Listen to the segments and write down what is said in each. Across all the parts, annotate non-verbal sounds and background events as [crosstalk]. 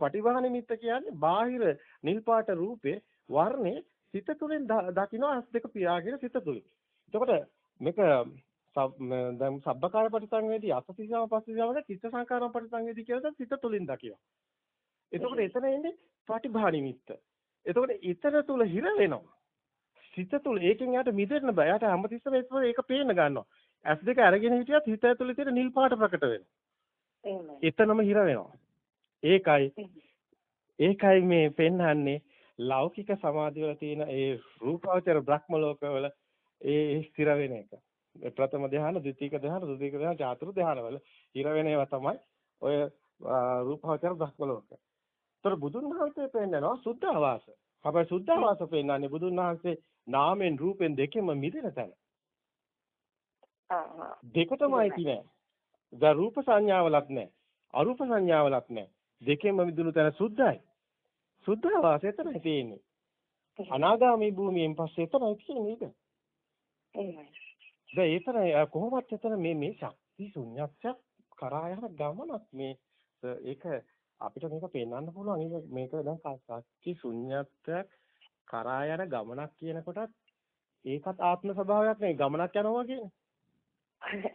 පටිභා නිමිත්ත කියන්නේ බාහිර නිල් පාට රූපේ වර්ණේ සිත තුළින් දකින්න අස් දෙක පියාගෙන සිත තුළින්. එතකොට මේක දැන් සබ්බකාය පරිසංවේදී අසතිසම පස්සිසමක චිත්ත සංකාරම් පරිසංවේදී කියලා සිත තුළින් දකිනවා. එතකොට එතන එන්නේ පටිභා නිමිත්ත. එතකොට ඊතර තුල හිර වෙනවා. සිත තුල ඒකෙන් යාට මිදෙන්න බෑ. යාට හැමතිස්සෙම ඒක පේන්න ගන්නවා. ඇස් දෙක අරගෙන හිටියත් හිත ඇතුලේ තියෙන නිල් පාට ප්‍රකට වෙනවා. එතනම හිර වෙනවා. ඒකයි ඒකයි මේ පෙන්වන්නේ ලෞකික සමාධිය වල තියෙන ඒ රූපාවචර බ්‍රහ්ම ලෝකවල ඒ ස්ථිර වෙන එක. ප්‍රථම ධ්‍යාන, ද්විතීක ධ්‍යාන, තෘතීක ධ්‍යාන, චතුර්ථ ධ්‍යාන වල හිර වෙන ඒවා තමයි ඔය රූපාවචර බ්‍රහ්ම ලෝක. ඒතර බුදුන් වහන්සේ පෙන්නනවා සුද්ධ ආවාස. හැබැයි සුද්ධ ආවාස පෙන්නන්නේ බුදුන් වහන්සේ නාමෙන් රූපෙන් දෙකෙම මිදෙන තැන. දෙකටමයි තියෙන්නේ. දැන් රූප සංඥාවලක් නැහැ. අරූප සංඥාවලක් නැහැ. දෙකෙන්ම මිදුණු තැන සුද්ධයි. සුද්ධ ආවාස එතනයි තියෙන්නේ. අනාගාමී භූමියෙන් පස්සේ එතනයි තියෙන්නේ. එහෙමයි. දැන් ඒතර කොහොමද එතන මේ මේ ශක්ති ශුන්‍යත්වයක් කරා යන ගමනක් මේ ඒක අපිට මේක පෙන්වන්න පුළුවන් මේක දැන් ශක්ති ශුන්‍යත්වයක් කරා යන ගමනක් කියනකොටත් ඒකත් ආත්ම ස්වභාවයක් නෙවෙයි ගමනක් යනවා කියන්නේ.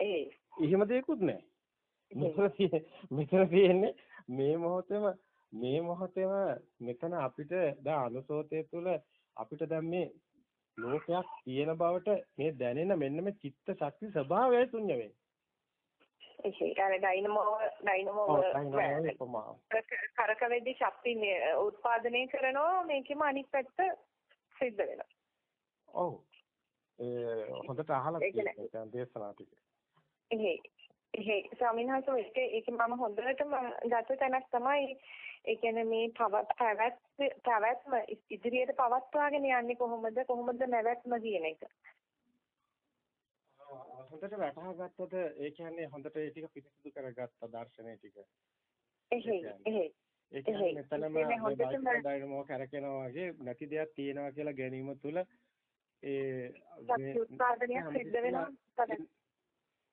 ඒ. එහෙම දෙයක්වත් නැහැ. මෙතන තියෙන්නේ මේ මොහොතේම මේ මොහොතේම මෙතන අපිට දැන් අනුසෝතය තුළ අපිට දැන් මේ ලෝකයක් තියෙන බවට මේ දැනෙන මෙන්න මේ චිත්ත ශක්ති ස්වභාවයයි ශුන්‍ය වෙන්නේ. ඒක අර ඩයිනමෝ ඩයිනමෝ කරකවෙද්දී ශක්ති උත්පාදනය කරනවා මේකෙම අනිත් පැත්ත සිද්ධ වෙනවා. ඔව්. ඒ හොඳට අහලා තියෙනවා දේශනා ටික. එහෙ ස්වාමීන් වහන්සේ ඒක ඒක මම හොඳටම ගත තැනක් තමයි ඒ කියන්නේ මේ පැවැත් පැවැත්ම ඉදිරියට පවත්වාගෙන යන්නේ කොහොමද කොහොමද නැවැත්ම කියන එක. හොඳට වටහා ගත්තද ඒ කියන්නේ හොඳට ඒ ටික පිරිසිදු කරගත්ත දර්ශනය ටික. එහෙ එහෙ ඒ කියන්නේ මෙතනම ඩයිනමෝ කරකිනවා වගේ නැති දෙයක් තියෙනවා කියලා ගැනීම තුළ ඒ උත්පාදනයක් සිද්ධ වෙනවා.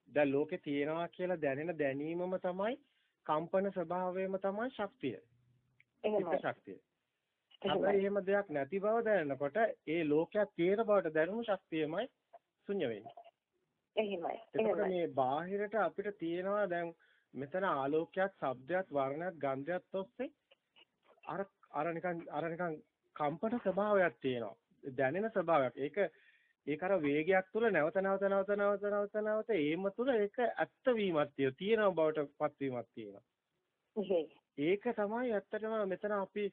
දැන් ලෝකේ තියෙනවා කියලා දැනෙන දැනීමම තමයි කම්පන ස්වභාවයම තමයි ශක්තිය. එහෙමයි. ශක්තිය. හැබැයි එහෙම දෙයක් නැති බව දැනනකොට ඒ ලෝකයක් තියෙන බවට දැනුණු ශක්තියමයි ශුන්‍ය වෙන්නේ. එහෙමයි. එතකොට මේ බාහිරට අපිට තියෙනවා දැන් මෙතන ආලෝකයක්, ශබ්දයක්, වර්ණයක්, ගන්ධයක් ඔස්සේ අර අර නිකන් අර නිකන් කම්පන ස්වභාවයක් තියෙනවා. දැනෙන ස්වභාවයක්. ඒක ඒක අර වේගයක් තුල නැවත නැවත නැවත නැවත නැවත නැවත ඒම තුල ඒක ඇත්ත වීමක් තියෙනවා බවට පත්වීමක් තියෙනවා. ඒක තමයි ඇත්තටම මෙතන අපි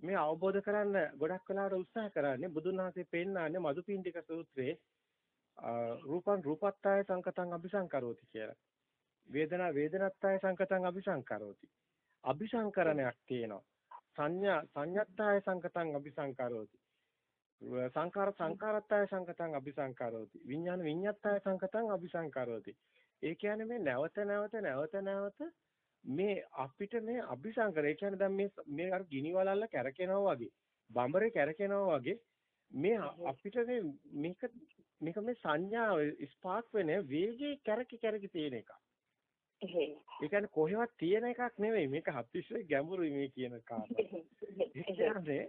මේ අවබෝධ කරන්න ගොඩක් වෙලාවට උත්සාහ කරන්නේ බුදුන් වහන්සේ පෙන්නන්නේ මදුපිණ්ඩික සූත්‍රයේ රූපං රූපත්තාය සංකතං අபிසංකරෝති කියලා. වේදනා වේදනත්තාය සංකතං අபிසංකරෝති. අபிසංකරණයක් තියෙනවා. සංඥා සංයත්තාය සංකතං අபிසංකරෝති. සංඛාර සංඛාරත්තාය සංකතං අபிසංකාරෝති විඥාන විඤ්ඤත්තාය සංකතං අபிසංකාරෝති ඒ කියන්නේ මේ නැවත නැවත නැවත නැවත මේ අපිට මේ අபிසංකර ඒ කියන්නේ දැන් මේ මේ අර ගිනි වලල්ල කැරකෙනවා වගේ බඹරේ කැරකෙනවා වගේ මේ අපිට මේ මේක මේක මේ සංඥාව ස්පාක් වෙන වේගයේ කැරකි කැරකි තියෙන එක. ඒ කියන්නේ කොහෙවත් තියෙන එකක් නෙවෙයි. මේක හතිස්සේ ගැඹුරුයි මේ කියන කාරණා. ඒ කියන්නේ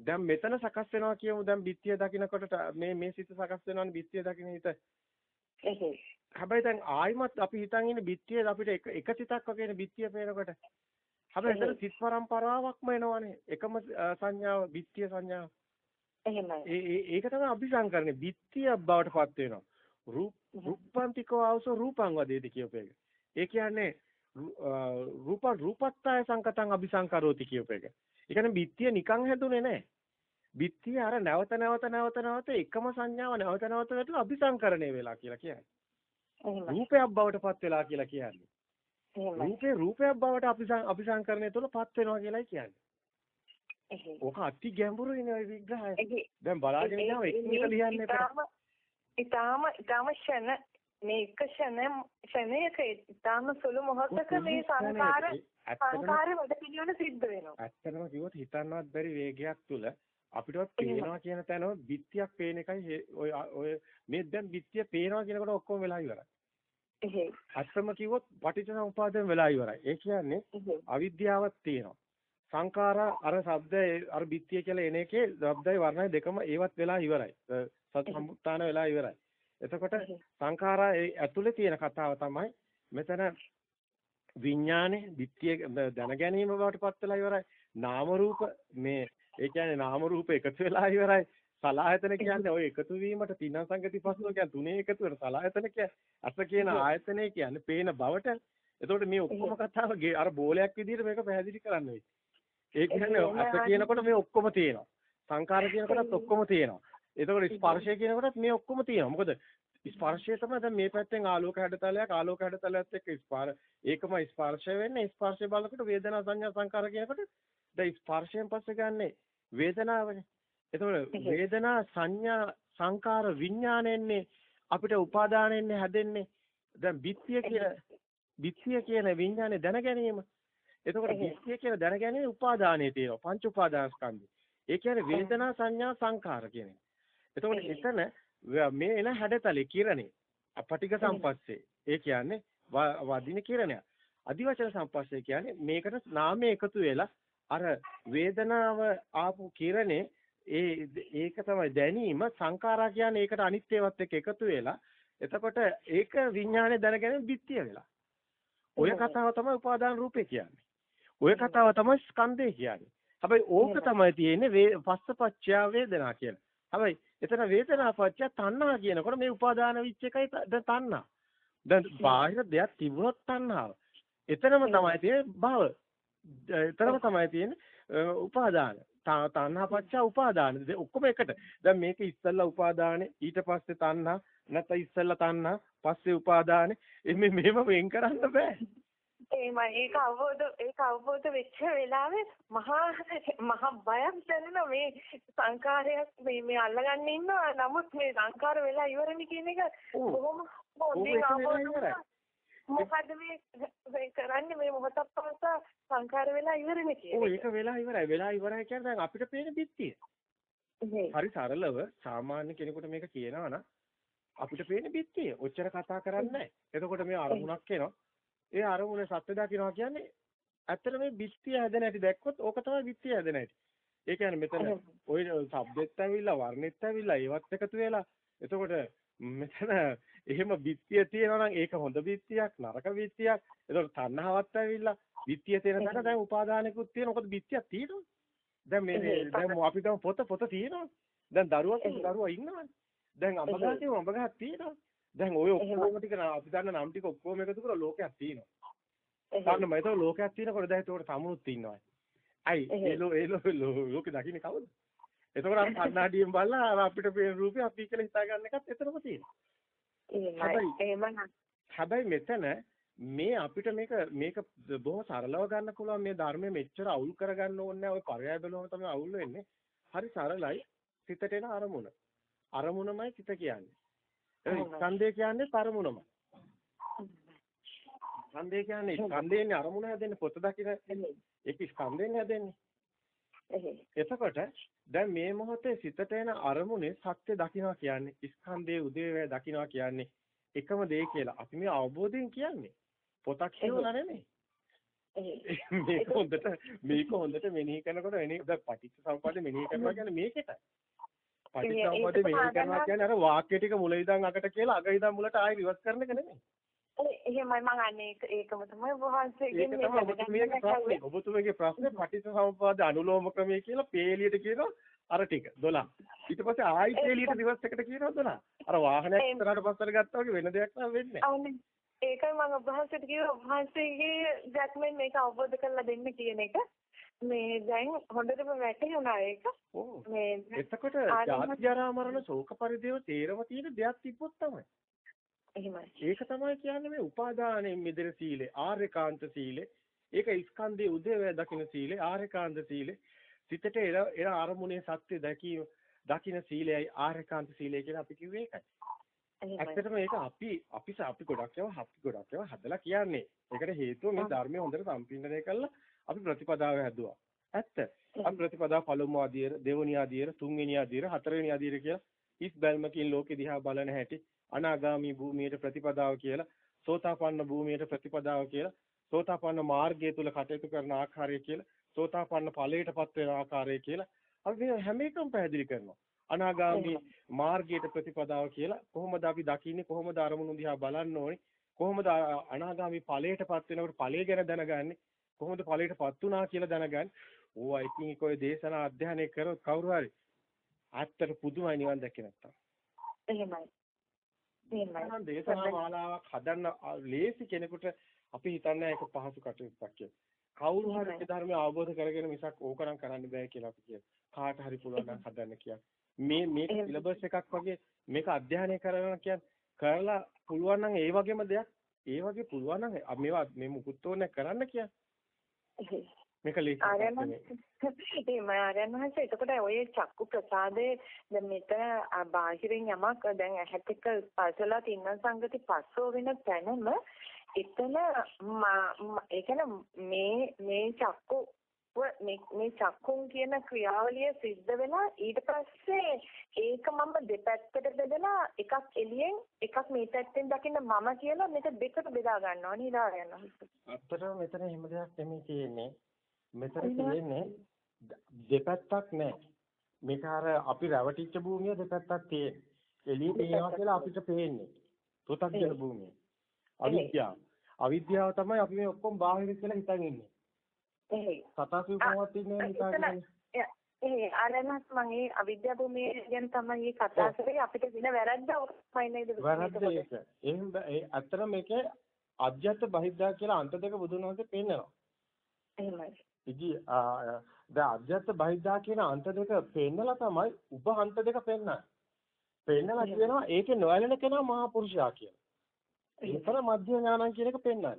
දැන් මෙතන සකස් වෙනවා කියමු දැන් බිත්තිය දකින්නකොට මේ මේ සිත සකස් වෙනවනේ බිත්තිය දකින්න හිත. හැබැයි දැන් ආයිමත් අපි හිතන් ඉන්නේ බිත්තිය අපිට එක එක සිතක් වගේනේ බිත්තිය පේනකොට. හැබැයි එතන සිත් පරම්පරාවක්ම එනවනේ. එකම සංඥාව බිත්තිය සංඥාව. එහෙමයි. ඒ ඒක තමයි අபிසංකරණේ බිත්තිය බවට පත් වෙනවා. රූප රූපාන්තිකව අවස රූපං වදේති කියප එක. ඒ කියන්නේ රූප රූපත්තාය සංකතං අபிසංකරෝති කියූප එක. ඒ කියන්නේ බිත්තිය නිකන් හැදුනේ නැහැ. බිත්තිය අර නැවත නැවත නැවත නැවත එකම සංඥාව නැවත නැවත නැතුව අபிසංකරණය වෙලා කියලා කියන්නේ. රූපයක් බවට පත් වෙලා කියලා කියන්නේ. රූපේ රූපයක් බවට අபிසං අபிසංකරණය තුළ පත් වෙනවා කියලායි කියන්නේ. ඔක අති ගැඹුරුයි නේ ওই විග්‍රහය. දැන් බලාගෙන ඉන්නවා එක්ක එක ලියන්න එපා. ඊටාම ඊටාම ෂණ මේ එක ෂණ ෂණයක ඊටාම සුළු මොහොතක මේ සංකාර සංකාර වල පිළිවෙල සිද්ධ වෙනවා. ඇත්තටම කිව්වොත් හිතන්නවත් බැරි වේගයක් තුල අපිටවත් පේනවා කියන තැන බිත්තියක් පේන එකයි ඔය ඔය මේ දැන් බිත්තිය පේනවා කියනකොට ඔක්කොම වෙලා ඉවරයි. එහෙයි. අත්‍තම කිව්වොත් පටිච්චසමුපාදයෙන් වෙලා ඉවරයි. ඒ කියන්නේ අවිද්‍යාවක් තියෙනවා. සංඛාරා අර ශබ්දය අර බිත්තිය කියලා එන එකේ ශබ්දයි වර්ණයි දෙකම ඒවත් වෙලා ඉවරයි. සති සම්පූර්ණ වෙලා ඉවරයි. එතකොට සංඛාරා ඇතුලේ තියෙන කතාව තමයි මෙතන විඥානේ බිත්තිය දැන ගැනීම බවට පත් වෙලා ඉවරයි. නාම රූප මේ ඒ කියන්නේ නාම රූප එකතු වෙලා ඉවරයි. සලායතන කියන්නේ ওই එකතු වීමට තින සංගති පස්සෝ කියන්නේ තුනේ එකතු වෙන සලායතන කියන්නේ අස කියන ආයතනය කියන්නේ පේන බවට එතකොට මේ ඔක්කොම කතාව අර බෝලයක් විදිහට මේක පැහැදිලි කරන්න වෙයි. ඒ කියන්නේ අස කියනකොට මේ ඔක්කොම තියෙනවා. සංකාර කියනකොටත් ඔක්කොම තියෙනවා. එතකොට ස්පර්ශය කියනකොටත් මේ ඔක්කොම තියෙනවා. මොකද ස්පර්ශය තමයි දැන් මේ පැත්තෙන් ආලෝක හැඩතලයක් ආලෝක හැඩතලයත් එක්ක ස්පර්ශ ඒකම ස්පර්ශය වෙන්නේ ස්පර්ශය බලනකොට වේදනා සංඥා සංකාර කියනකොට දැන් ස්පර්ශයෙන් පස්සේ ගන්නෙ වේදනාවනේ. එතකොට වේදනා සංඥා සංකාර විඥානෙන්නේ අපිට උපාදානෙන්නේ හැදෙන්නේ දැන් බිත්තිය කියන බිත්තිය කියන විඥානේ දැන ගැනීම. එතකොට බිත්තිය කියන දැන ගැනීම උපාදානයේ තියෙනවා. පංච උපාදානස්කන්ධය. ඒ කියන්නේ වේදනා සංඥා සංකාර කියන එක. එතකොට එතන මේ එන හැඩතලේ කිරණේ අපටික සම්පස්සේ. ඒ කියන්නේ වදින කිරණයක්. අදිවචන සම්පස්සේ කියන්නේ මේකට නාමය එකතු වෙලා අර වේදනාව ආපු කිරණේ ඒ ඒක තමයි දැනීම සංඛාරා කියන්නේ ඒකට අනිත්‍යවත් එක්ක එකතු වෙලා එතකොට ඒක විඥානේ දැනගෙන බිත්තිය වෙලා. ඔය කතාව තමයි උපාදාන රූපේ කියන්නේ. ඔය කතාව තමයි ස්කන්ධය කියන්නේ. හැබැයි ඕක තමයි තියෙන්නේ පස්සපච්චය වේදනා කියලා. හැබැයි එතන වේදනා පච්චය තණ්හා කියනකොට මේ උපාදාන විච් එකයි තණ්හා. දැන් බාහිර දෙයක් තිබුණොත් තණ්හාව. එතනම තමයි තියෙන්නේ භව. එතනම තමයි තියෙන්නේ උපාදාන. තණ්හා පච්චය උපාදාන. ඔක්කොම එකට. දැන් මේක ඉස්සල්ලා උපාදානේ ඊට පස්සේ තණ්හා නැත්නම් ඉස්සල්ලා තණ්හා පස්සේ උපාදානේ එමේ මේව වෙන් කරන්න බෑ. එහෙමයි ඒක අවබෝධ ඒක අවබෝධ වෙච්ච වෙලාවේ මහා මහා බයක් දැනෙනවා මේ සංකාරයක් මේ මේ අල්ලගන්න ඉන්නවා නමුත් මේ සංකාර වෙලා ඉවරනේ කියන එක බොහොම හොඳින් අවබෝධ මොකද මේ කරන්නේ මේ මොහොතක් පාසා සංකාර වෙලා ඉවරනේ කියන එක. ඔව් ඒක වෙලා ඉවරයි. වෙලා ඉවරයි කියන්නේ දැන් අපිට පේන බිත්තිය. හරි සරලව සාමාන්‍ය කෙනෙකුට මේක කියනවා නම් අපිට පේන බිත්තිය. ඔච්චර කතා කරන්නේ නැහැ. එතකොට මේ අරමුණක් එනවා. ඒ අරමුණ සත්‍ය දකින්නවා කියන්නේ ඇත්තට මේ බිත්තිය හැදෙන හැටි දැක්කොත් ඕක තමයි බිත්තිය හැදෙන හැටි. ඒ කියන්නේ මෙතන ওই શબ્දෙත් ඇවිල්ලා වර්ණෙත් ඇවිල්ලා ඒවත් එකතු වෙලා එතකොට මෙතන එහෙම බිත්තිය තියෙනවා නම් ඒක හොඳ බිත්තියක් නරක බිත්තියක්. එතකොට තණ්හාවත් ඇවිල්ලා බිත්තිය තියෙන තැන දැන් උපාදානෙකුත් තියෙන. මොකද බිත්තියක් තියෙනවා. දැන් මේ දැන් අපි දැන් පොත පොත තියෙනවා. දැන් දරුවා දරුවා ඉන්නවා. දැන් අඹගහේ අඹගහක් තියෙනවා. දැන් ওই ඔක්කොම ටික අපි දන්න නම් ටික ඔක්කොම එකතු කරලා ලෝකයක් තියෙනවා. ගන්න මම ඒක ලෝකයක් තියෙනකොට දැන් ඒකට සමුනුත් ඉන්නවා. අයි ඒ ලෝ ඒ ලෝකෙ දකින්නේ කවුද? එතකොට අර කන්නාඩියෙන් බලලා අපිට පේන රූපේ අපි කියලා හිතා ගන්න එකත් එතරම් තියෙනවා. හැබැයි මෙතන මේ අපිට මේක මේක බොහොම සරලව ගන්න පුළුවන් මේ ධර්මයේ මෙච්චර අවුල් කරගන්න ඕනේ නැහැ. ඔය පරයය බලවම තමයි අවුල් වෙන්නේ. හරි සරලයි. සිතට එන අරමුණ. අරමුණමයි සිත කියන්නේ. ස්කන්ධය කියන්නේ තරමුණම. ස්කන්ධය කියන්නේ ස්කන්ධයන්නේ අරමුණ හැදෙන්නේ පොත දකින ඒක ස්කන්ධයෙන් හැදෙන්නේ. එතකොට දැන් මේ මොහොතේ සිතට එන අරමුණේ සත්‍ය දකින්නවා කියන්නේ ස්කන්ධයේ උදේවැය දකින්නවා කියන්නේ එකම දේ කියලා. අපි මේ අවබෝධයෙන් කියන්නේ. පොතක් කියවලා නෙමෙයි. [laughs] මේක හොඳට මේක හොඳට මෙනෙහි කරනකොට එනේ දැන් පටිච්ච සමුප්පාදේ මෙනෙහි කරනවා කියන්නේ මේකටයි. පටිච්චසමුප්පාදේ මෙහෙම කරනවා කියන්නේ අර වාක්‍ය ටික මුල ඉඳන් අගට කියලා අග ඉඳන් මුලට ආයෙ රිවර්ස් කරන එක නෙමෙයි. එහෙමයි මම අන්නේ ඒකම තමයි වහන්සේගෙන් මේ ඔබතුමගේ ප්‍රශ්නේ පටිච්චසමුප්පාද අනුලෝම ක්‍රමය කියලා පේලියට කියනවා අර ටික 12. ඊට පස්සේ ආයි පේලියට රිවර්ස් එකට කියනවා 12. අර වාහනයක් ඉස්සරහට පස්සට ගත්තා වගේ වෙන දෙයක් නෑ වෙන්නේ. ඒකයි මම ඔබ වහන්සේට කිව්වා ඔබ වහන්සේගේ ජැක්මෙන් මේක අවබෝධ කරලා දෙන්න කියන එක. මේ දැන් හොඳටම වැටහුණා ඒක. මේ එතකොට ජාති ජරා මරණ ශෝක පරිදේව තේරම තියෙන දෙයක් තිබ්බොත් තමයි. එහෙමයි. ඒක තමයි කියන්නේ මේ උපාදානයෙන් මිදෙන සීලය, ආර්යකාන්ත සීලය. ඒක ස්කන්ධයේ උදේවැය දකින්න සීලය, ආර්යකාන්ත සීලය. සිතට එන එන අරමුණේ සත්‍ය දැකීම දකින්න සීලයයි ආර්යකාන්ත සීලය කියලා අපි කිව්වේ ඒකයි. ඇත්තටම ඒක අපි අපි අපි ගොඩක් ඒවා අපි ගොඩක් ඒවා හදලා කියන්නේ. ඒකට හේතුව මේ ධර්මයේ හොඳට සම්පින්දනය කරලා අපි ප්‍රතිපදාව හැදුවා. ඇත්ත. අපි ප්‍රතිපදාව පළමු ආදියර, දෙවෙනි ආදියර, තුන්වෙනි ආදියර, හතරවෙනි ආදියර කියලා ඉස් බැල්මකින් ලෝකෙ දිහා බලන හැටි අනාගාමි භූමියට ප්‍රතිපදාව කියලා, සෝතාපන්න භූමියට ප්‍රතිපදාව කියලා, සෝතාපන්න මාර්ගය තුල කටයුතු කරන ආකාරය කියලා, සෝතාපන්න ඵලයටපත් වෙන ආකාරය කියලා අපි හැම එකම පැහැදිලි කරනවා. අනාගාමී මාර්ගයට ප්‍රතිපදාව කියලා කොහොමද අපි දකින්නේ කොහොමද අරමුණු දිහා බලන්න ඕනේ කොහොමද අනාගාමී ඵලයටපත් වෙනකොට ඵලය ගැන දැනගන්නේ කොහොමද ඵලයටපත් වුණා කියලා දැනගන්නේ ඕවා ඉතින් ඒක ඔය දේශනා අධ්‍යයනය කරොත් කවුරු හරි ඇත්තට පුදුමයි නිවන් දැක්කේ නැත්තම් එහෙමයි එහෙමයි දේශනා මාලාවක් හදන්න ලේසි කෙනෙකුට අපි හිතන්නේ ඒක පහසු කටයුත්තක් කියලා. කවුරු හරි ඒ ධර්මය අවබෝධ කරගෙන මිසක් ඕකනම් කරන්න බෑ කියලා අපි කියනවා. කාට හරි පුළුවන් නම් හදන්න කියන්නේ. මේ මේ සිලබස් එකක් වගේ මේක අධ්‍යයනය කරනවා කියන්නේ කරලා පුළුවන් නම් ඒ වගේම දෙයක් ඒ වගේ පුළුවන් නම් මේවා මේ මුකුත් ඕනේ කරන්න කියන්නේ. මේක ලේසි ආරයන් වහන්සේ එතකොට ඔය චක්කු ප්‍රසාදේ දැන් මෙතන බාහිරින් යමක් දැන් ඇහැට එක පසලා තින්න සංගති පස්සෝ වෙන තැනම එතන ඒ කියන්නේ මේ මේ චක්කු මේ මේ චක්කුන් කියන ක්‍රියාවලිය සිද්ධ වෙලා ඊට පස්සේ ඒක මම දෙපැත්තට බෙදලා එකක් එළියෙන් එකක් මේ පැත්තෙන් දකින්න මම කියලා මේක දෙකට බෙදා ගන්නවා නේද වහන්සේ. අත්තට මෙතන එහෙම දෙයක් නෙමෙයි තියෙන්නේ. මෙතන තියෙන්නේ දෙපැත්තක් නැහැ. මේක අර අපි රැවටිච්ච භූමිය දෙපැත්තක් තියෙන්නේ. එළිය පේනවා කියලා අපිට පේන්නේ. පෘථග්ජන භූමිය. අවිද්‍යාව. අවිද්‍යාව තමයි අපි මේ ඔක්කොම බාහිර කියලා හිතන් ඉන්නේ. එහෙයි. සතාසු පවත් ඉන්නේ නිකන්. ඒ ආරණස් මම ඒ අවිද්‍යාව භූමිය ගැන තමයි කතා කරේ අපිට වෙන වැරද්ද ඔක්කොමයි නේද? වැරද්ද ඒක. එහෙනම් ඒ අතර මේකේ අධ්‍යාත්ම බහිද්දා කියලා අන්ත දෙක බුදුන් වහන්සේ පෙන්නනවා. එහෙමයි. ඉදි දැන් අධ්‍යාත්ම බහිද්දා කියන අන්ත දෙක පෙන්නලා තමයි උප අන්ත දෙක පෙන්නන්නේ. පෙන්නලා කියනවා ඒකේ නොයැලෙන කෙනා මහා පුරුෂයා කියලා. ඒතර මධ්‍ය ඥානං කියන එක පෙන්නන්නේ.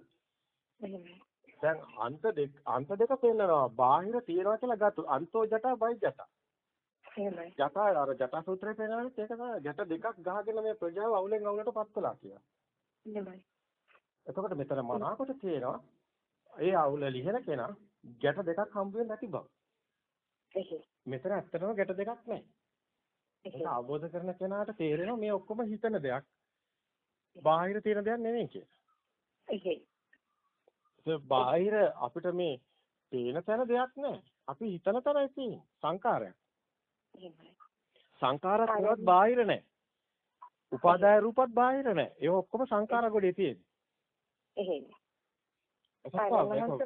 දැන් අන්ත දෙක අන්ත දෙක පෙන්නනවා. බාහිර තියනවා කියලා ගත්තු. අන්තෝ ජටා බයි ජටා. එහෙමයි. ජටා අර ජටා සූත්‍රය පෙන්නන්නේ ඒක තමයි. ජට දෙකක් ගහගෙන මේ ප්‍රජාව අවුලෙන් අවුලට පත් කළා කියලා. එහෙමයි. එතකොට මෙතන මනාකොට තියෙනවා ඒ අවුල ලිහන කෙනා ගැට දෙකක් හම්බ වෙන්නේ නැති බව. මෙතන ඇත්තටම ගැට දෙකක් නැහැ. ඒක අවබෝධ කරන කෙනාට තේරෙනවා මේ ඔක්කොම හිතන දෙයක්. බාහිර තියෙන දෙයක් නෙමෙයි කියලා. බාහිර අපිට මේ පේන තැන දෙයක් නැහැ. අපි හිතන තරයි තියෙන්නේ සංකාරයක්. සංකාරත් ඒවත් බාහිර නැහැ. උපාදාය රූපත් බාහිර නැහැ. ඒ ඔක්කොම සංකාර ගොඩේ තියෙන්නේ.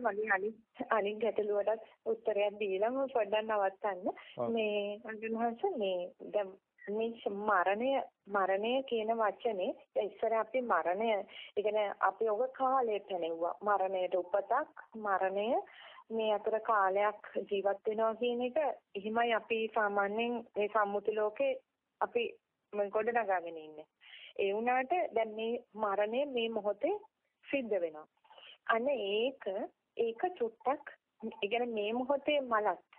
මගේ අනිත් ගැටලුවටත් උත්තරයක් දීලා මම පොඩ්ඩක් නවත්තන්න. මේ අරමහන්ස මේ දැන් මේ මරණය මරණය කියන වචනේ ඉස්සර අපි මරණය ඒ කියන්නේ අපි ඔබ කාලය පැනෙව්වා. මරණයට උපතක් මරණය මේ අතර කාලයක් ජීවත් වෙනවා කියන එක එහෙමයි අපි සාමාන්‍යයෙන් මේ සම්මුති ලෝකේ අපි ගොඩ නගාගෙන ඉන්නේ. ඒ වුණාට දැන් මේ මරණය මේ මොහොතේ සිද්ධ වෙනවා. අන්න ඒක ඒක චුට්ටක් ඒ කියන්නේ මේ මොහොතේ මලත්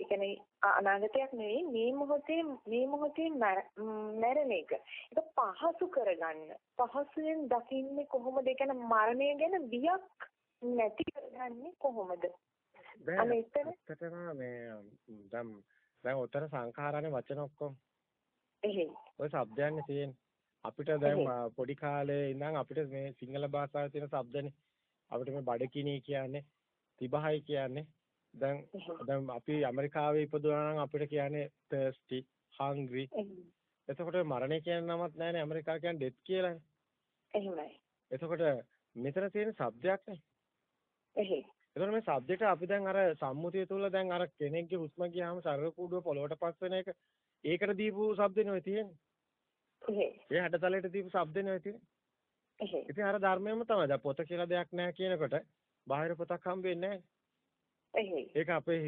ඒ කියන්නේ අනාගතයක් නෙවෙයි මේ මොහොතේ මේ මොහොතේ මැරෙන එක. ඒක පහසු කරගන්න. පහසුවෙන් දකින්නේ කොහොමද? ඒ කියන්නේ මරණය ගැන බියක් නැති කරගන්නේ කොහොමද? ඇත්තටම මේ දැන් දැන් උතර සංඛාරානේ වචන ඔක්කොම එහෙයි ඔය શબ્දයන්නේ තියෙන්නේ අපිට දැන් පොඩි කාලේ ඉඳන් අපිට මේ සිංහල භාෂාවේ තියෙන શબ્දනේ අපිට මේ බඩකිණී කියන්නේ තිබහයි කියන්නේ දැන් දැන් අපි ඇමරිකාවේ ඉපදුනා නම් අපිට කියන්නේ thirsty hungry. එතකොට මරණය කියන නමක් නැහැනේ ඇමරිකාව කියන්නේ death කියලානේ එහෙමයි. එතකොට මෙතන තියෙන શબ્දයක් නේ. එහෙයි එතකොට මේ શબ્දෙට අපි දැන් අර සම්මුතිය තුල දැන් අර කෙනෙක්ගේ හුස්ම ගියාම ශරීර කූඩුව පොළොවට පස් වෙන එක ඒකට දීපු શબ્දනේ ඔය තියෙන්නේ. ඒ හැඩතලයට දීපු શબ્දනේ ඔය තියෙන්නේ. ඉතින් අර ධර්මයේම තමයි. දැන් පොත කියලා දෙයක් නැහැ කියනකොට බාහිර පොතක් හම්බ වෙන්නේ නැහැ. ඒක අපේ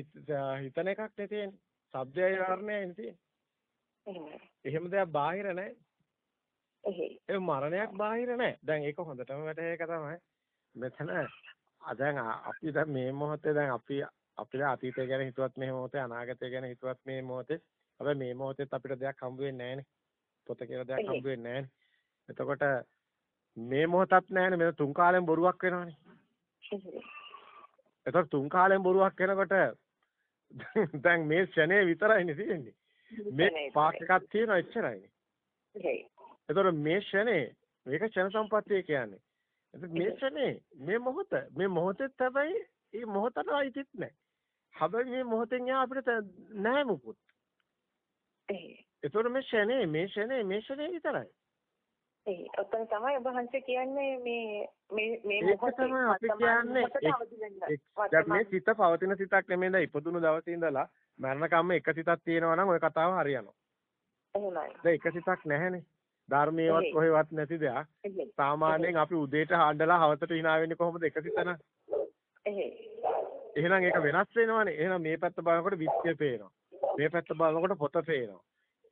හිතන එකක් නේ තියෙන්නේ. ශබ්දයයි වර්ණයයි තියෙන්නේ. එහෙම දෙයක් බාහිර නැහැ. ඒ මරණයක් බාහිර නැහැ. දැන් ඒක හොඳටම වැටහෙ එක තමයි. මෙතන දැන් අපි දැන් මේ මොහොතේ දැන් අපි අපිට අතීතය ගැන හිතුවත් මේ මොහොතේ අනාගතය ගැන හිතුවත් මේ මොහොතේ හැබැයි මේ මොහොතේත් අපිට දෙයක් හම්බ වෙන්නේ නැහනේ. පොත කියලා දෙයක් හම්බ වෙන්නේ නැහනේ. එතකොට මේ මොහොතත් නැහැනේ මෙතන තුන් කාලෙන් බොරුවක් වෙනවනේ. එතකොට තුන් කාලෙන් බොරුවක් වෙනකොට [laughs] දැන් මේ ෂනේ විතරයිනේ තියෙන්නේ. මේ පාක් එකක් තියෙනවා එච්චරයිනේ. එතකොට මේ ෂනේ මේක ෂණ සම්පත්තිය කියන්නේ. එතකොට මේ ෂනේ මේ මොහොත මේ මොහොතෙත් හැබැයි මේ මොහොතට අයිතිත් නැහැ. හැබැයි මේ මොහොතෙන් යා අපිට නැහැ මුකුත්. ඒ ඒතකොට මේ ෂනේ මේ ෂනේ මේ ෂනේ විතරයි. ඒ ඔතන තමයි ඔබ වහන්සේ කියන්නේ මේ මේ මේ තමයි අපි කියන්නේ දැන් මේ සිත පවතින සිතක් නෙමෙයි දැන් ඉපදුණු දවසේ ඉඳලා මරණකම්ම එක සිතක් තියෙනවා නම් ওই කතාව හරියනවා. එහෙමයි. දැන් එක සිතක් නැහැනේ. ධර්මයේවත් කොහෙවත් නැති දෙයක්. සාමාන්‍යයෙන් අපි උදේට හඬලා හවසට hina වෙන්නේ කොහොමද එක සිතන? එහෙනම් ඒක වෙනස් වෙනවනේ. එහෙනම් මේ පැත්ත බලනකොට විත්‍ය පේනවා. මේ පැත්ත බලනකොට පොත පේනවා.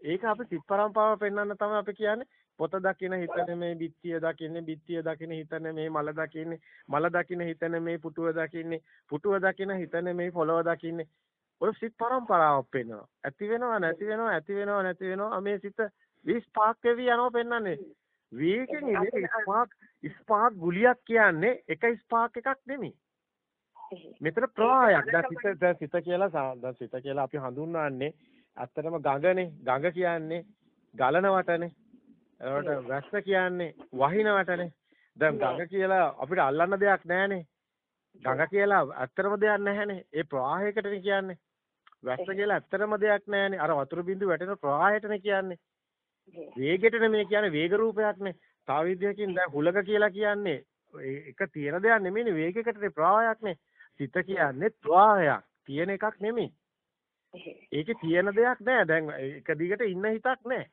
ඒක අපි සිත් පරම්පරාව පෙන්වන්න තමයි අපි කියන්නේ පොත දකින හිත නෙමේ බිත්තිය දකින්නේ බිත්තිය දකින හිත නෙමේ මල දකින්නේ මල දකින හිත නෙමේ පුටුව දකින්නේ පුටුව දකින හිත නෙමේ පොළව දකින්නේ. ඔය සිත් පරම්පරාවක් පෙන්වනවා. ඇති වෙනවා නැති වෙනවා ඇති වෙනවා නැති වෙනවා. මේ සිත 25ක් වෙවි යනවා පෙන්වන්නේ වේගෙන් ඉන්නේ ස්පාක් ස්පාක් ගුලියක් කියන්නේ එක ස්පාක් එකක් නෙමෙයි. මෙතන ප්‍රවාහයක්. දැන් සිත දැන් සිත කියලා දැන් සිත කියලා අපි හඳුන්වන්නේ ඇත්තටම ගඟනේ. ගඟ කියන්නේ ගලන වටනේ ඒකට වැස්ස කියන්නේ වහින වටනේ දැන් ගඟ කියලා අපිට අල්ලන්න දෙයක් නැහනේ. ගඟ කියලා ඇත්තටම දෙයක් නැහනේ. ඒ ප්‍රවාහයකටනේ කියන්නේ. වැස්ස කියලා ඇත්තටම දෙයක් නැහනේ. අර වතුර බින්දුව වැටෙන ප්‍රවාහයටනේ කියන්නේ. වේගෙටනේ මේ කියන්නේ වේග රූපයක්නේ. තව විදියකින් දැන් හුලක කියලා කියන්නේ ඒක තියෙන දෙයක් නෙමෙයිනේ. වේගයකටනේ ප්‍රවාහයක්නේ. සිත කියන්නේ ප්‍රවාහයක්. තියෙන එකක් නෙමෙයි. ඒකේ තියෙන දෙයක් නෑ. දැන් එක දිගට ඉන්න හිතක් නෑ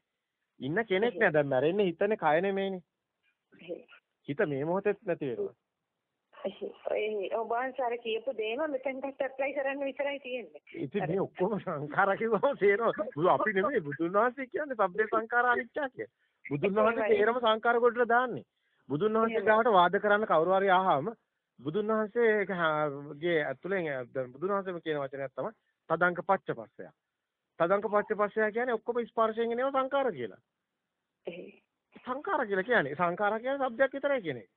ඉන්න කෙනෙක් නෑ දැන් මැරෙන්නේ හිතනේ කය නෙමෙයිනේ හිත මේ මොහොතෙත් නැති වෙනවා ඒ ඔබ අර කියපු දේම මෙතෙන්ට ඇප්ලයි කරන්න විතරයි තියෙන්නේ. ඉතින් මේ ඔක්කොම සංඛාර කිව්වම තේරෙනවා. අපි නෙමෙයි බුදුන් වහන්සේ කියන්නේ සබ්බේ සංඛාර අනිච්චා කිය. බුදුන් වහන්සේ තේරම සංඛාර කොටට දාන්නේ. බුදුන් වහන්සේ ගාවට වාද කරන්න කවුරු හරි ආවම බුදුන් වහන්සේගේ ඇතුලෙන් බුදුන් වහන්සේම කියන වචනයක් තමයි තදංක පච්චපස්සය. තදංක පච්චපස්සය කියන්නේ ඔක්කොම ස්පර්ශයෙන් එනව සංකාර කියලා. සංකාර කියලා කියන්නේ සංකාර කියන්නේ શબ્දයක් විතරයි කියන්නේ.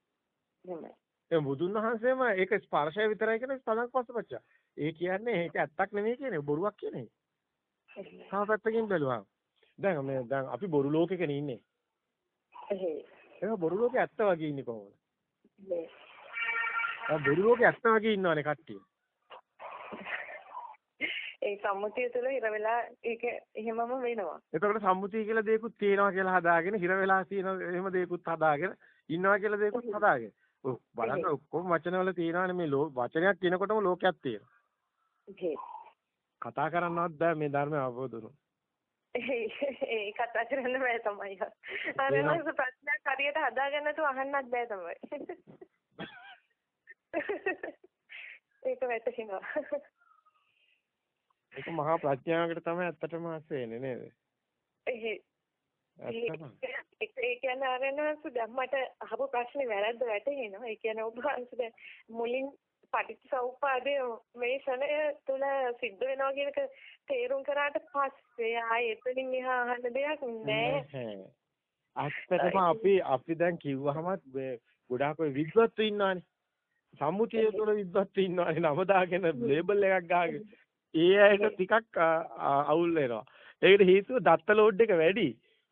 ඒ බුදුන් වහන්සේම ඒක ස්පර්ශය විතරයි කියන්නේ තදංක පච්චපස්සය. ඒ කියන්නේ ඒක ඇත්තක් නෙමෙයි කියන්නේ බොරුවක් කියන්නේ. තව පැත්තකින් බැලුවා. දැන් මේ දැන් අපි බොරු ලෝකෙකනේ ඉන්නේ. ඒක බොරු ලෝකේ ඇත්ත වගේ ඉන්නේ කොහොමද? නෑ. බොරු ලෝකේ ඇත්ත වගේ ඉන්නවනේ කට්ටිය. ඒ සම්මුතිය තුළ හිර වෙලා ඒක එහෙමම වෙනවා. එතකොට සම්මුතිය කියලා දෙයක්ත් තියෙනවා කියලා හදාගෙන හිර වෙලා තියෙන එහෙම දෙයක්ත් හදාගෙන ඉන්නවා කියලා දෙයක්ත් හදාගෙන. ඔව් බලන්න ඔක්කොම වචනවල තියෙනවානේ මේ වචනයක් කියනකොටම ලෝකයක් තියෙනවා. කතා කරන්නවත් බෑ මේ ධර්මය අවබෝධ වුණොත්. [laughs] ඒ කතා කරන්න බෑ තමයි. අර මොකද ප්‍රශ්නයක් හරියට හදාගන්න නැතුව අහන්නත් බෑ තමයි. [laughs] [laughs] ඒක වැටහෙනවා. ඒක මහා ප්‍රඥාවකට තමයි ඇත්තටම හස් වෙන්නේ නේද? ඒ කියන්නේ ආරණස දැන් මට අහපු ප්‍රශ්නේ වැරද්ද වැටහෙනවා. ඒ කියන්නේ ඔබ වහන්සේ මුලින් පටිච්චසමුප්පාදයේ මේ ශරණය තුල සිද්ධ වෙනවා කියන එක තේරුම් කරාට පස්සේ ආයේ එතනින් එහා අහන්න දෙයක් නැහැ. ඇත්තටම අපි අපි දැන් කිව්වහම ගොඩාක් ඔය විද්වත්තු ඉන්නවානේ. සම්මුතිය තුළ විද්වත්තු ඉන්නවානේ නම දාගෙන ලේබල් එකක් ගහගෙන. ඒ ඇයිට ටිකක් අවුල් වෙනවා. ඒකට හේතුව දත්ත ලෝඩ් එක වැඩි.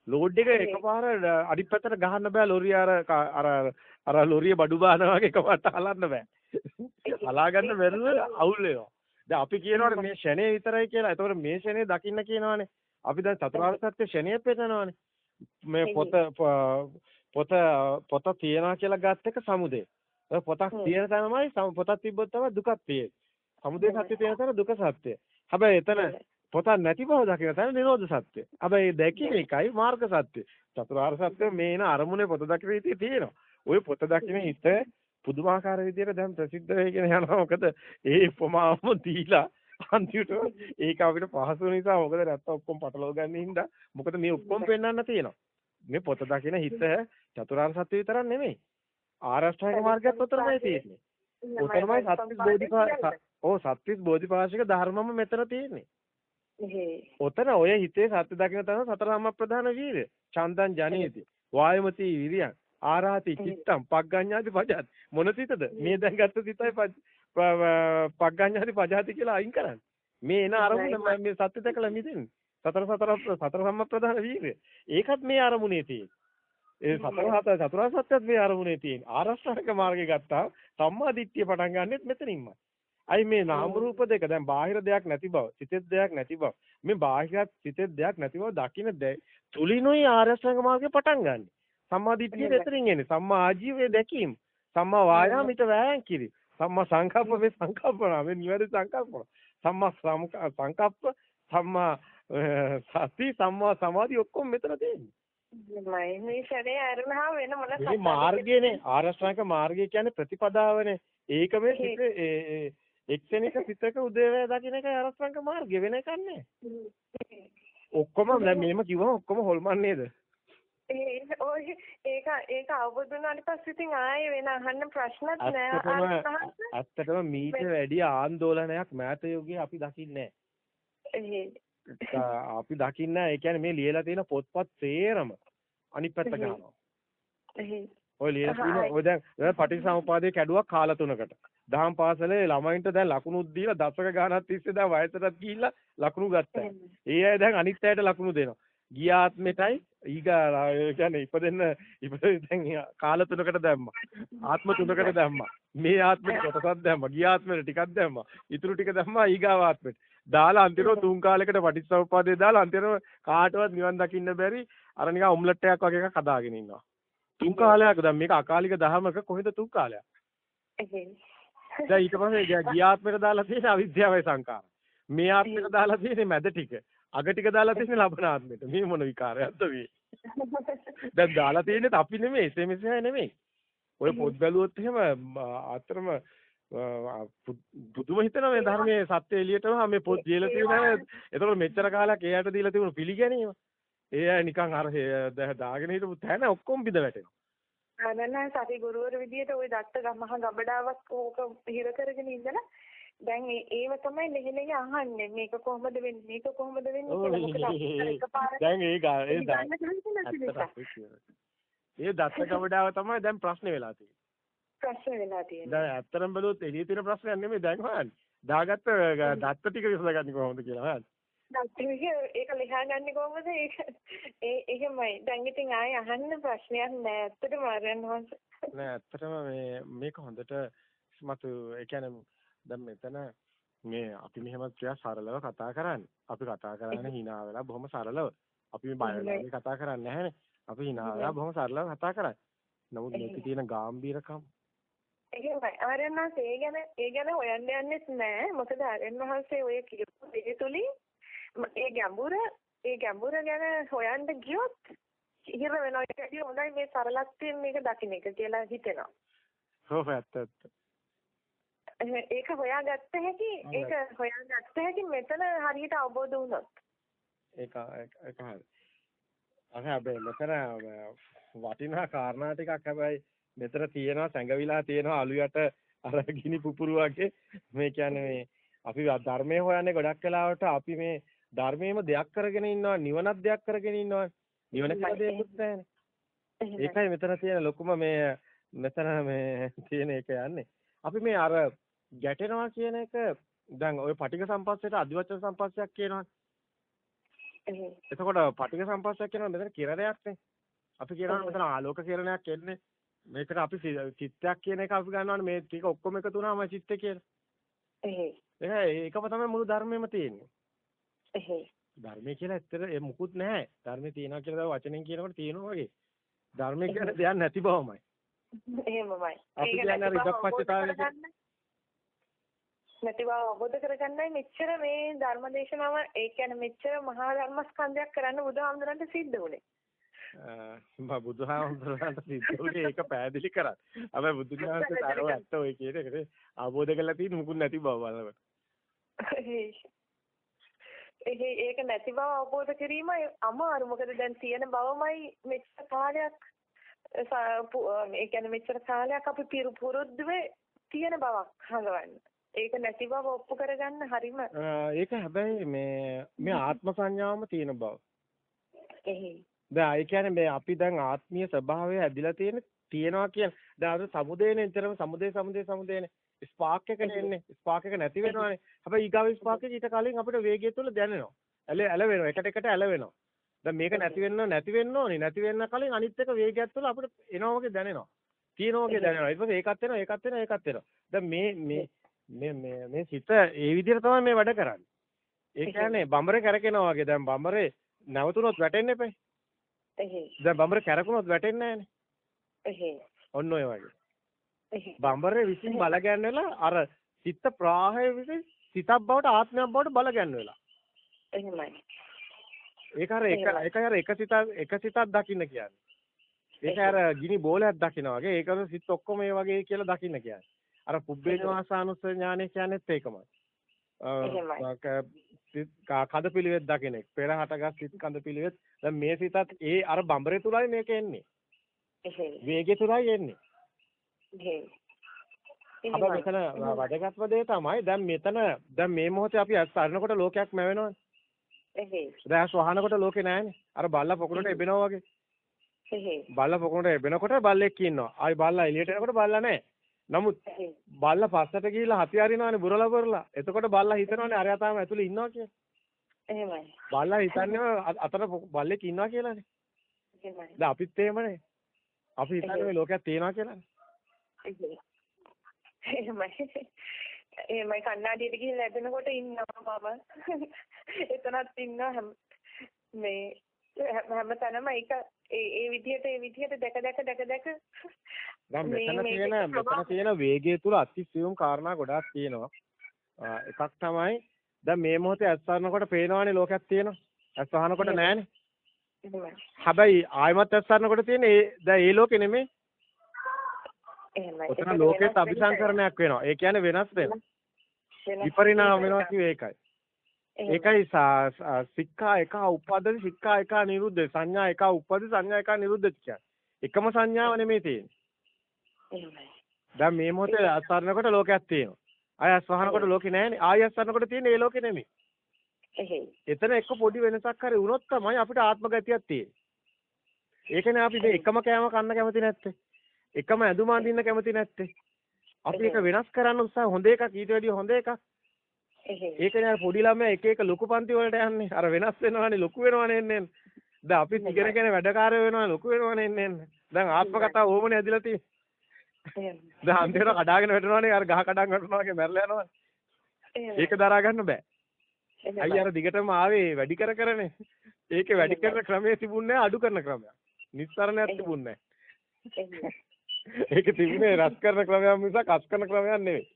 ලෝඩ් එක එකපාර අනිත් පැත්තට ගහන්න බෑ ලොරිය අර අර අර ලොරිය බඩු බාන වගේ එකපාරට හලන්න බෑ. හලා ගන්න බැරුව අවුල් වෙනවා. දැන් අපි කියනවානේ මේ ෂනේ විතරයි කියලා. ඒතකොට මේ ෂනේ දකින්න කියනවානේ. අපි දැන් චතුරාර්ය සත්‍ය ෂනේ පෙන්නනවානේ. මේ පොත පොත පොත තියනවා කියලා ගත් එක සමුදේ. පොතක් තියෙන තැනමයි පොතක් තිබ්බොත් තමයි දුකක් තියෙන්නේ. සමුදේ සත්‍ය තියෙන තැන දුක සත්‍ය. හැබැයි එතන පොතක් නැති බව දකින තැන නිරෝධ සත්‍ය. හැබැයි දැකීම එකයි මාර්ග සත්‍ය. චතුරාර්ය සත්‍ය මේන අරමුණේ පොත දකින විදිහේ තියෙනවා. ওই පොත දකින හිත පුදුමාකාර විදිහට දැන් ප්‍රසිද්ධ වෙගෙන යනවා. මොකද ඒ උපමාවම දීලා අන්තිමට ඒක අපිට පහසු නිසා මොකද නැත්තම් ඔක්කොම පටලව ගන්න හින්දා මොකද මේ ඔක්කොම පෙන්වන්න තියෙනවා. මේ පොත දකින හිත චතුරාර්ය සත්‍ය විතරක් නෙමෙයි. ආරෂ්ඨායක මාර්ගයත් උතරමයි තියෙන්නේ. උතරමයි සත්‍විස් බෝධිපා ඔව් සත්‍විස් බෝධිපාශික ධර්මම මෙතන තියෙන්නේ. ඔතන ඔය හිතේ සත්‍ය දකින්න තන සතර සම්ම ප්‍රධාන වීර්ය. චන්දං ජනේති. වායමති විරියං. ආරාති චිත්තං පග්ගඤ්ඤාති පජාති. මොන සිතද? මේ දැන් ගත්ත සිතයි පග්ගඤ්ඤාති පජාති කියලා අයින් කරන්නේ. මේ එන අරමුණ මේ සත්‍ය දැකලා මිදෙන්නේ. සතර සතර සතර සම්ම ප්‍රධාන වීර්ය. ඒකත් මේ අරමුණේ තියෙන්නේ. ඒ සතර හත චතුරාර්ය සත්‍යත් මේ අරමුණේ තියෙන. ආරස්සාරක මාර්ගේ ගත්තා සම්මා දිට්ඨිය පටන් ගන්නෙත් මෙතනින්මයි. අයි මේ නාම රූප දෙක දැන් බාහිර දෙයක් නැති බව, සිතෙත් දෙයක් නැති බව. මේ බාහිරත් සිතෙත් දෙයක් නැති බව දකින්න තුලිනුයි ආරසංග මාර්ගේ පටන් ගන්න. සම්මා දිට්ඨිය දෙතරින් එන්නේ. සම්මා ආජීවයේ දැකීම. සම්මා වායාමිත වෑයම් කිරි. සම්මා සංකප්ප මේ සංකප්පන මේ නිවැරදි සංකප්පන. සම්මා සංකප්ප සම්මා සති සම්මා සමාධි ඔක්කොම මෙතන තියෙන්නේ. මම මේ ශරේ අරනවා වෙන මොන මේ මාර්ගයනේ. ආරෂ්ඨාංග මාර්ගය කියන්නේ ප්‍රතිපදාවනේ. ඒක මේ සිත එක්සෙනික සිතක උදේවැය දකින්න එකයි ආරෂ්ඨාංග මාර්ගය වෙන එකක් නෑ. ඔක්කොම දැන් මෙහෙම කිව්වම ඔක්කොම හොල්මන් නේද? ඒක ඒක අවබෝධ වුණාට පස්සේ ඉතින් ආයේ වෙන අහන්න ප්‍රශ්නත් නෑ. ඇත්තටම මීට වැඩි ආందోලනයක් මෑත යෝගයේ අපි දකින්නේ නෑ. අපි දකින්න ඒ කියන්නේ මේ ලියලා තියෙන පොත්පත් සේරම අනිත් පැත්ත ගන්නවා. ඔය ලියලා තියෙන ඔය දැන් පටිච්චසමුපාදයේ කැඩුවක් කාලා තුනකට. දහම් පාසලේ ළමයින්ට දැන් ලකුණුත් දීලා දශක ගානක් තිස්සේ දැන් වයසටත් ගිහිල්ලා ලකුණු ගත්තා. ඒ අය දැන් අනිත් අයට ලකුණු දෙනවා. ගිය ආත්මෙටයි ඊගා කියන්නේ ඉපදෙන්න ඉපදෙන්න දැන් කාල තුනකට දැම්මා. ආත්ම තුනකට දැම්මා. මේ ආත්මෙට කොටසක් දැම්මා. ගිය ආත්මෙට ටිකක් දැම්මා. ඉතුරු ටික දැම්මා ඊගාව ආත්මෙට. දාලා අන්තිමට තුන් කාලයකට පටිච්චසමුප්පාදේ දාලා අන්තිමට කාටවත් නිවන් දකින්න බැරි අර නිකන් ඔම්ලට් එකක් වගේ එකක් හදාගෙන ඉන්නවා. තුන් කාලයක් දැන් මේක අකාලික දහමක කොහෙද තුන් කාලයක්? දැන් ඊට පස්සේ ගියාත්මයට දාලා තියෙන අවිද්‍යාවයි සංකාර. මේ ආත්මයට දාලා තියෙන මැද ටික. අග ටික දාලා තියෙන ලබනාත්මයට. මේ මොන විකාරයක්ද මේ? දැන් දාලා තියෙන්නේ අපි නෙමෙයි, එසේමෙස නෙමෙයි. ඔය පොත් බැලුවොත් එහෙම අතරම බුදුම හිතනවා මේ ධර්මයේ සත්‍ය එළියටම මේ පොත් දීලා තියෙනවා. එතකොට මෙච්චර කාලයක් එයාට දීලා තිබුණු පිළිගැනීම. ඒ අය නිකන් අර දාගෙන හිටපු තැන ඔක්කොම බිඳ වැටෙනවා. අනන්න සති ගුරුවර විදියට ওই දත්ත මහ ගබඩාවක් ඕක හිර කරගෙන ඉඳලා දැන් ඒව තමයි ලෙහෙලෙහි අහන්නේ මේක කොහොමද වෙන්නේ මේක කොහොමද වෙන්නේ කියලා මොකද දැන් ඒ ඒ දත්ත ගබඩාව තමයි දැන් ප්‍රශ්නේ වෙලා තියෙන්නේ ප්‍රශ්න වෙලා තියෙන්නේ. දැන් ඇත්තටම බැලුවොත් එළියේ තියෙන ප්‍රශ්නයක් නෙමෙයි දැන් හොයන්නේ. දාගත්ත දත්ත ටික විසඳගන්නේ කොහොමද කියලා හොයන්නේ. ඒක ලියාගන්නේ කොහොමද? ඒක ඒ එහෙමයි. දැන් ඉතින් ආයේ අහන්න ප්‍රශ්නයක් නෑ. ඇත්තටම ආරයන් වහන්සේ. නෑ ඇත්තටම මේ මේක හොඳට මතු ඒ කියන්නේ දැන් මෙතන මේ අපි මෙහෙම ටිකක් සරලව කතා කරන්නේ. අපි කතා කරන්නේ hina වෙලා බොහොම සරලව. අපි මේ බය වෙලා කතා කරන්නේ නැහැනේ. අපි hina වෙලා බොහොම සරලව කතා කරන්නේ. නමුත් මේකේ තියෙන ගැඹීරකම එහෙමයි. ආර්යයන් වහන්සේ ඒ ගැන ඒ ගැන හොයන්න යන්නෙත් නෑ. මොකද ආර්යයන් වහන්සේ ඔය කියපු දේ තුලින් ඒ ගැඹුර ඒ ගැඹුර ගැන හොයන්න ගියොත් ඉහිර වෙනවා. ඒකදී හොඳයි මේ සරලත්වයෙන් මේක දකින්න එක කියලා හිතෙනවා. ඔව් ඇත්ත ඇත්ත. ඒක හොයාගත්ත හැකි ඒක හොයාගත්ත හැකි මෙතන හරියට අවබෝධ වුණොත්. ඒක ඒක හරි. අර හැබැයි මෙතන වටිනා කාරණා ටිකක් හැබැයි මෙතන තියෙනවා සැඟවිලා තියෙනවා අලු යට අර ගිනි පුපුරු වගේ මේ කියන්නේ මේ අපි ධර්මයේ හොයන්නේ ගොඩක් වෙලාවට අපි මේ ධර්මයේම දෙයක් කරගෙන ඉන්නවා නිවනක් දෙයක් කරගෙන ඉන්නවා. නිවන කියලා දෙයක් නැහැ ඒකයි මෙතන තියෙන ලොකුම මේ මෙතන මේ තියෙන එක යන්නේ. අපි මේ අර ගැටෙනවා කියන එක දැන් ওই පටික සම්පස්සයට අදිවචන සම්පස්සයක් කියනවා. එතකොට පටික සම්පස්සයක් කියනවා මෙතන කිරණයක් නේ. අපි කියනවා මෙතන ආලෝක කිරණයක් එන්නේ. මේකට අපි චිත්තයක් කියන එක අපි ගන්නවානේ. මේ ටික ඔක්කොම එකතු වුණාම චිත්ත කියලා. එහෙයි. ඒකම තමයි මුළු ධර්මෙම තියෙන්නේ. එහෙයි. ධර්මය කියලා ඇත්තට ඒ මුකුත් නැහැ. ධර්මය තියෙනවා කියලා වචනෙන් කියනකොට තියෙනවා වගේ. ධර්මය කියන්නේ දෙයක් නැති බවමයි. එහෙමමයි. අපි කියන්නේ අර ඉදප්පච්චතාවය නැති බව අවබෝධ කරගන්නයි මෙච්චර මේ ධර්මදේශනාව ඒ කියන්නේ මෙච්චර මහා ධර්මස්කන්ධයක් කරන්න බුදුහාමුදුරන්ට සිද්ධ වුණේ. මම බුදුහාමුදුරන්ට සිද්ධුනේ ඒක පැහැදිලි කරා. හැබැයි බුදුහාමුදුරන්ට අර ඇත්ත ඔය කියන එකට අවබෝධ කරලා තියෙන මුකුත් නැති බව බලන්න. [laughs] ඒක නැති බව අවබෝධ කිරීම අමාරු. මොකද දැන් තියෙන බවමයි මෙච්චර කාලයක් ඒ කියන්නේ මෙච්චර කාලයක් අපි පුරුද්දුවේ තියෙන බවක් හඟවන්න. ඒක නැති බව ඔප්පු කරගන්න හරිම ඒක හැබැයි මේ මේ ආත්ම සංඥාවම තියෙන බව. එහේ දැන් ඒ කියන්නේ මේ අපි දැන් ආත්මීය ස්වභාවය ඇදිලා තියෙන තියනවා කියන දැන් අර සමුදේනේ නිතරම සමුදේ සමුදේ සමුදේනේ ස්පාක් එක එන්නේ. ස්පාක් එක නැති වෙනවානේ. හැබැයි ඊගාව ස්පාක් එක ඊට කලින් අපිට වේගය තුල දැනෙනවා. ඇල ඇල වෙනවා. එකට එකට ඇල වෙනවා. දැන් මේක නැති වෙන්න නැති වෙන්න ඕනේ. නැති වෙන්න කලින් අනිත් එක වේගයක් තුල අපිට එනවා වගේ දැනෙනවා. තියෙනවා වගේ දැනෙනවා. ඊට පස්සේ ඒකත් වෙනවා ඒකත් වෙනවා ඒකත් වෙනවා දැන් මේ මේ මේ මේ මේ සිත ඒ විදිහට තමයි මේ වැඩ කරන්නේ. ඒ කියන්නේ බඹරේ කැරකෙනවා වගේ. දැන් බඹරේ නැවතුනොත් වැටෙන්න. එහෙයි. දැන් බඹරේ කැරකුණොත් වැටෙන්නේ නැහනේ. ඔන්න ඔය වගේ. බඹරේ විසින් බල ගැන්වෙලා අර සිත ප්‍රාහය විසින් සිතක් බවට ආත්මයක් බවට බල ගැන්වෙලා. එහෙමයි. ඒක අර එක එක අර එක සිතක් එක සිතක් දකින්න කියන්නේ. ඒක අර ගිනි බෝලයක් දකින්න වගේ ඒකද සිත් ඔක්කොම ඒ වගේ කියලා දකින්න කියන්නේ. අර පුබ්බේ නිවාසානුස්ස ඥානය කියන්නේත් ඒකමයි. කඳ පිළිවෙත් දකින්න එක. පෙර හටගත් සිත් කඳ පිළිවෙත්. දැන් මේ සිතත් ඒ අර බඹරේ තුලයි මේක එන්නේ. වේගය තුලයි එන්නේ. අපිට මෙතන වැඩගත්ම දේ තමයි දැන් මෙතන දැන් මේ මොහොතේ අපි ඇස් අරනකොට ලෝකයක් මැවෙනවනේ. එහෙයි. දැන් ඇස් වහනකොට ලෝකේ නැහැනේ. අර බල්ලා පොකුණට එබෙනවා වගේ. එහෙයි. බල්ලා පොකුණට එබෙනකොට බල්ලෙක් ඉන්නවා. ආයි බල්ලා එළියට එනකොට බල්ලා නැහැ. නමුත් බල්ලා පස්සට ගිහිල්ලා හති අරිනවනේ බුරලා බුරලා. එතකොට බල්ලා හිතනවනේ අරයා තාම ඇතුලේ ඉන්නවා කියලා. එහෙමයි. බල්ලා හිතන්නේ අතර බල්ලෙක් ඉන්නවා කියලානේ. එහෙමයි. දැන් අපිත් එහෙමනේ. අපි හිතන්නේ මේ ලෝකයක් තියෙනවා කියලානේ. එහෙමයි. එහෙමයි කන්නාඩියට ගිහිල්ලා ඇදෙනකොට ඉන්නවා මම. එතනත් ඉන්නවා හැම මේ හැමතැනම ඒක ඒ ඒ විදිහට ඒ විදිහට දැක දැක දැක දැක දැන් මෙතන තියෙන මෙතන තියෙන වේගය තුල අතිසියුම් කාරණා ගොඩාක් තියෙනවා. එකක් තමයි දැන් මේ මොහොතේ ඇස් වහනකොට පේනවානේ ලෝකයක් තියෙනවා. ඇස් වහනකොට නෑනේ. හැබැයි ආයමත් ඇස් වහනකොට තියෙන්නේ දැන් ඒ ලෝකෙ නෙමෙයි. එහෙමයි. ඔතන ලෝකෙත් අபிසංකරණයක් වෙනවා. ඒ කියන්නේ වෙනස් වෙනවා. විපරිණාම වෙනවා කිව්වේ ඒකයි. ඒකයි සික්ඛා එක උප්පදති සික්ඛා එක නිරුද්ධ සංඥා එක උප්පදති සංඥා එක නිරුද්ධ කියන්නේ. එකම සංඥාව නෙමෙයි තියෙන්නේ. එහෙමයි. දැන් මේ මොහොතේ අස්වරනකොට ලෝකයක් තියෙනවා. ආය අස්වහනකොට ලෝකේ නැහැනේ. ආය අස්වරනකොට තියෙන්නේ ඒ ලෝකේ නෙමෙයි. එහෙයි. එතන එක්ක පොඩි වෙනසක් හරි වුණොත් තමයි අපිට ආත්ම ගතියක් තියෙන්නේ. ඒකනේ අපි මේ එකම කෑම කන්න කැමති නැත්තේ. එකම ඇඳුම අඳින්න කැමති නැත්තේ. අපි ඒක වෙනස් කරන්න උත්සාහ හොඳ එකක් ඊට වැඩිය හොඳ එකක්. ඒකනේ අර පොඩි ළමයා එක එක ලොකු පන්ති වලට යන්නේ. අර වෙනස් වෙනවානේ ලොකු වෙනවානේ එන්නේ. දැන් අපි ඉගෙන ගෙන වැඩකාරයෝ වෙනවා ලොකු වෙනවානේ එන්නේ. දැන් ආත්ම කතාව ඕමනේ ඇදලා තියෙන්නේ. දැන් අන්තිමට කඩාගෙන වැටෙනවානේ අර ගහ කඩන් වැටෙනවා වගේ මැරලා යනවානේ. ඒක දරා ගන්න බෑ. අයි අර දිගටම ආවේ වැඩි කර කරනේ. ඒකේ වැඩි කරන ක්‍රමයේ තිබුණේ අඩු කරන ක්‍රමයක්. නිස්සරණයක් තිබුණේ ඒක තිබුණේ රස් කරන ක්‍රමයක් මිසක් අස් කරන ක්‍රමයක් නෙවෙයි.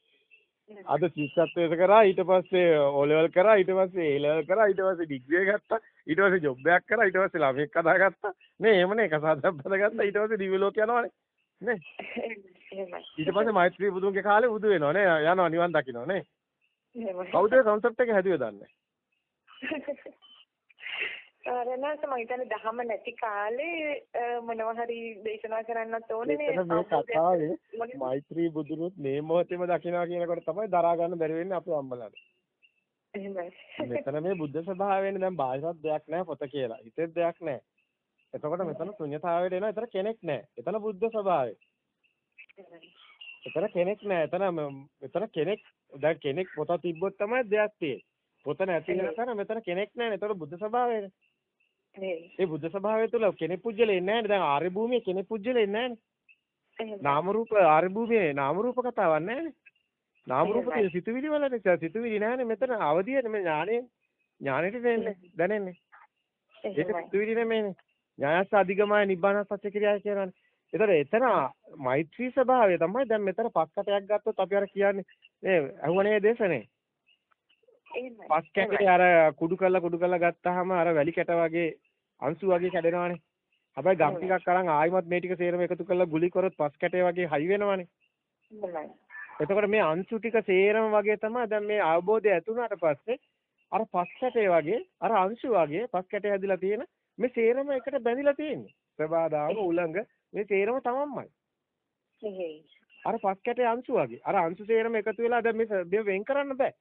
අද ශිෂ්‍යත්වයට කරා ඊට පස්සේ O level කරා ඊට පස්සේ A level කරා ඊට පස්සේ ඩිග්‍රී ගත්තා ඊට පස්සේ ජොබ් එකක් කරා ඊට පස්සේ ළමෙක් හදාගත්තා නේ එහෙමනේ එක සාදක් බදාගත්තා ඊට පස්සේ දිව්‍ය ලෝක යනවානේ. නේ? ඊට පස්සේ මෛත්‍රී බුදුන්ගේ කාලේ බුදු වෙනවා නේ යනවා නිවන් දකින්නවා නේ. කවුද ඒ concept එක හැදුවේ දන්නේ [laughs] ආරණාස මම හිතන්නේ දහම නැති කාලේ මොනවා හරි දේශනා කරන්නත් ඕනේ නේ මේ කතාවේ මෛත්‍රී බුදුරුත් මේ මොහොතේම දකිනවා කියනකොට තමයි දරා ගන්න බැරි වෙන්නේ අපේ අම්මලාට. එහෙමයි. මෙතන මේ බුද්ධ ස්වභාවයෙන් දැන් බාහිරත් දෙයක් නැහැ පොත කියලා. හිතෙත් දෙයක් නැහැ. එතකොට මෙතන ශුන්‍යතාවයට එනවා. එතන කෙනෙක් නැහැ. එතන බුද්ධ ස්වභාවය. එතන කෙනෙක් නැහැ. එතන මෙතන කෙනෙක් දැන් කෙනෙක් පොත තිබ්බොත් තමයි දෙයක් තියෙන්නේ. පොත නැති වෙනකන් මෙතන කෙනෙක් නැහැ. එතකොට බුද්ධ ස්වභාවයනේ. ඒ. බුද්ධ ස්වභාවය තුළ කෙනෙක් පුජ්‍යලෙ ඉන්නේ නැහැ දැන් ආර්ය භූමියේ කෙනෙක් පුජ්‍යලෙ ඉන්නේ නැහැ නාම රූප ආර්ය භූමියේ නාම රූප කතාවක් නැහැ නාම රූප කිය සිතුවිලි වලනේ සිතුවිලි නැහැනේ මෙතන අවදියනේ මේ ඥානෙ ඥානෙට දෙන්නේ දැනෙන්නේ. ඒක සිතුවිලි නෙමෙයිනේ ඥායස්ස අධිගමය නිබ්බාන සත්‍ය ක්‍රියාව කියනවානේ ඒතර එතන මෛත්‍රී ස්වභාවය තමයි දැන් මෙතන පස්කටයක් ගත්තොත් අපි අර කියන්නේ මේ අහුවනේ දේශනේ පස් කැටේ අර කුඩු කරලා කුඩු කරලා ගත්තාම අර වැලි කැට වගේ අංශු වගේ කැඩෙනවානේ. හැබැයි ගම් ටිකක් අරන් ආයිමත් මේ ටික සේරම එකතු කරලා ගුලි කරොත් පස් කැටේ වගේ හයි වෙනවානේ. එතකොට මේ අංශු ටික සේරම වගේ තමයි දැන් මේ අවබෝධය ඇතුණාට පස්සේ අර පස් කැටේ වගේ අර අංශු වගේ පස් කැටේ හැදිලා තියෙන මේ සේරම එකට බැඳිලා තියෙන්නේ. ප්‍රබාදාම උලංග මේ සේරම තමන්මයි. අර පස් කැටේ අංශු වගේ. අර අංශු සේරම එකතු වෙලා දැන් මේ වෙන් කරන්න බෑ.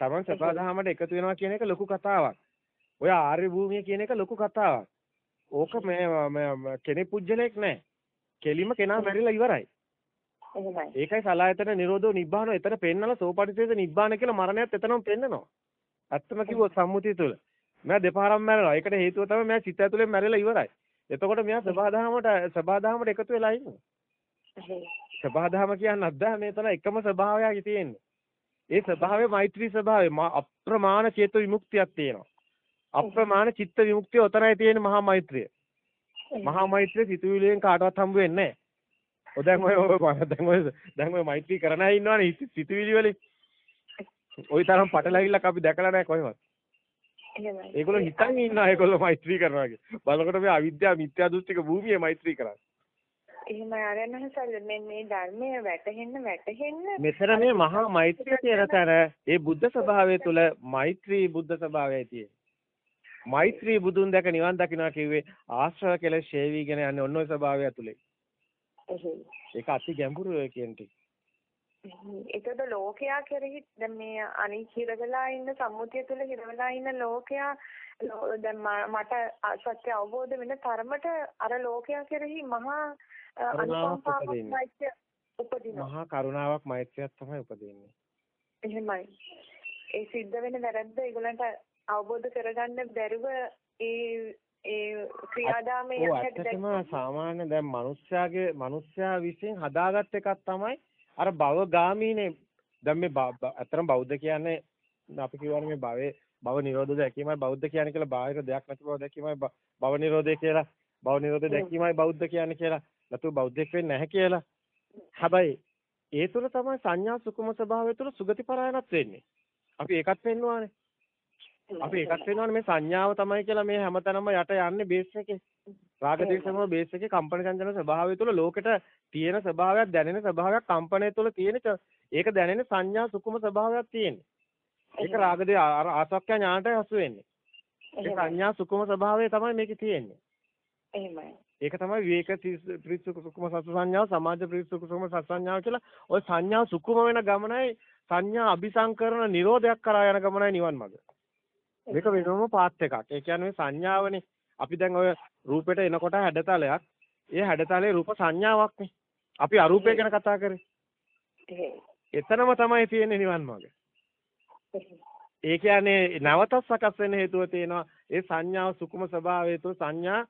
Taman සබදාහමට එකතු වෙනවා කියන එක ලොකු කතාවක්. ඔය ආර්ය භූමිය කියන එක ලොකු කතාවක්. ඕක මේ කෙනෙක් පුජ්‍යලයක් නැහැ. කෙලිම කෙනා මැරිලා ඉවරයි. ඒකයි සලායතන නිරෝධෝ නිබ්බාන එතන පෙන්නලා සෝපටිසේද නිබ්බාන කියලා මරණයත් එතනම පෙන්නනවා. ඇත්තම කිව්වොත් සම්මුතිය තුළ. මම දෙපාරක් මැරෙනවා. ඒකට හේතුව තමයි මම චිත්ත ඇතුලෙන් මැරිලා ඉවරයි. එතකොට මෙයා සබදාහමට සබදාහමට එකතු වෙලා ඉන්නවා. සබදාහම කියන්නේ අද්දා මේ තන එකම ස්වභාවයයි තියෙන්නේ. ඒ ස්වභාවය මෛත්‍රී ස්වභාවය අප්‍රමාණ චේතු විමුක්තියක් තියෙනවා. අප්‍රමාණ චිත්ත විමුක්තිය ඔතනයි තියෙන මහා මෛත්‍රිය. මහා මෛත්‍රිය සිතුවිලියෙන් කාටවත් හම්බ වෙන්නේ නැහැ. දැන් ඔය දැන් ඔය දැන් ඔය මෛත්‍රී කරන අය ඉන්නවනේ සිතුවිලි වලින්. ওই තරම් පටලැවිල්ලක් අපි දැකලා නැහැ කොහෙවත්. ඒගොල්ලෝ හිතන් ඉන්නවා ඒගොල්ලෝ මෛත්‍රී කරනවා කියලා. බලනකොට මේ අවිද්‍යාව මිත්‍යා දෘෂ්ටික භූමියේ මෛත්‍රී කරන්නේ. එහෙමයි ආරණහසල් මේ මේ ධර්මයේ වැටහෙන්න වැටහෙන්න මෙතන මේ මහා මෛත්‍රිය කියන තැන ඒ බුද්ධ ස්වභාවය තුළ මෛත්‍රී බුද්ධ ස්වභාවයයි තියෙන්නේ. මෛත්‍රී බුදුන් දැක නිවන් දකින්නවා කිව්වේ ආශ්‍රව කෙලෙස් ෂේවිගෙන යන්නේ ඔන්න ඔය ස්වභාවය ඇතුලේ. ඒක අති ගැඹුරු කියන ටික. ඒකද ලෝකයා කෙරෙහි දැන් මේ අනිත් හිරවලා ඉන්න සම්මුතිය තුළ හිරවලා ඉන්න ලෝකයා දැන් මට සත්‍ය අවබෝධ වෙන තරමට අර ලෝකයා කෙරෙහි මහා අනුකම්පාවක් මෛත්‍රිය උපදිනවා. මහා කරුණාවක් මෛත්‍රියක් තමයි උපදින්නේ. එහෙමයි. ඒ සිද්ධ වෙන වැරද්ද ඒගොල්ලන්ට අවබෝධ කරගන්න බැරුව ඒ ඒ ක්‍රියාදාමයේ ඇත්තටම සාමාන්‍ය දැන් මිනිස්යාගේ මිනිස්යා විසින් හදාගත් එකක් තමයි අර භවගාමීනේ දැන් මේ අතරම බෞද්ධ කියන්නේ අපි කියවනේ මේ භවයේ භව නිරෝධ දැකීමයි බෞද්ධ කියන්නේ කියලා බාහිර දෙයක් නැති බව දැකීමයි භව නිරෝධය කියලා භව නිරෝධය දැකීමයි බෞද්ධ කියන්නේ කියලා නැතු බෞද්ධෙක් වෙන්නේ නැහැ කියලා හැබැයි ඒ තුල තමයි සංඥා සුකුම ස්වභාවය තුල සුගති පරායනත් වෙන්නේ අපි ඒකත් පෙන්වුවානේ අපි ඒකත් වෙනවනේ මේ සංඥාව තමයි කියලා මේ හැමතැනම යට යන්නේ බේස් එකේ. රාග දේශම බේස් එකේ කම්පන චංචන ස්වභාවය තුළ ලෝකෙට තියෙන ස්වභාවයක් දැනෙන ස්වභාවයක් කම්පණය තුළ තියෙන ඒක දැනෙන සංඥා සුකුම ස්වභාවයක් තියෙන්නේ. ඒක රාග දේ ආසක්ඛ්‍ය ඥානටයි හසු වෙන්නේ. ඒ සංඥා සුකුම ස්වභාවය තමයි මේකේ තියෙන්නේ. එහෙමයි. ඒක තමයි විවේක ප්‍රීති සුඛම සත් සංඥාව සමාජ ප්‍රීති සුඛම සත් සංඥාව කියලා ওই සංඥා සුඛම වෙන ගමනයි සංඥා අபிසංකරණ නිරෝධයක් කරා යන ගමනයි නිවන් මඟ. මේක වෙනම පාත් එකක්. ඒ කියන්නේ සංඥාවනේ. අපි දැන් ඔය රූපෙට එනකොට හැඩතලයක්. ඒ හැඩතලේ රූප සංඥාවක්නේ. අපි අරූපය ගැන කතා කරේ. එතනම තමයි තියෙන්නේ නිවන් මඟ. ඒ කියන්නේ නැවතත් සකස් වෙන හේතුව තියෙනවා. ඒ සංඥාව සුකුම ස්වභාවය තුළ සංඥා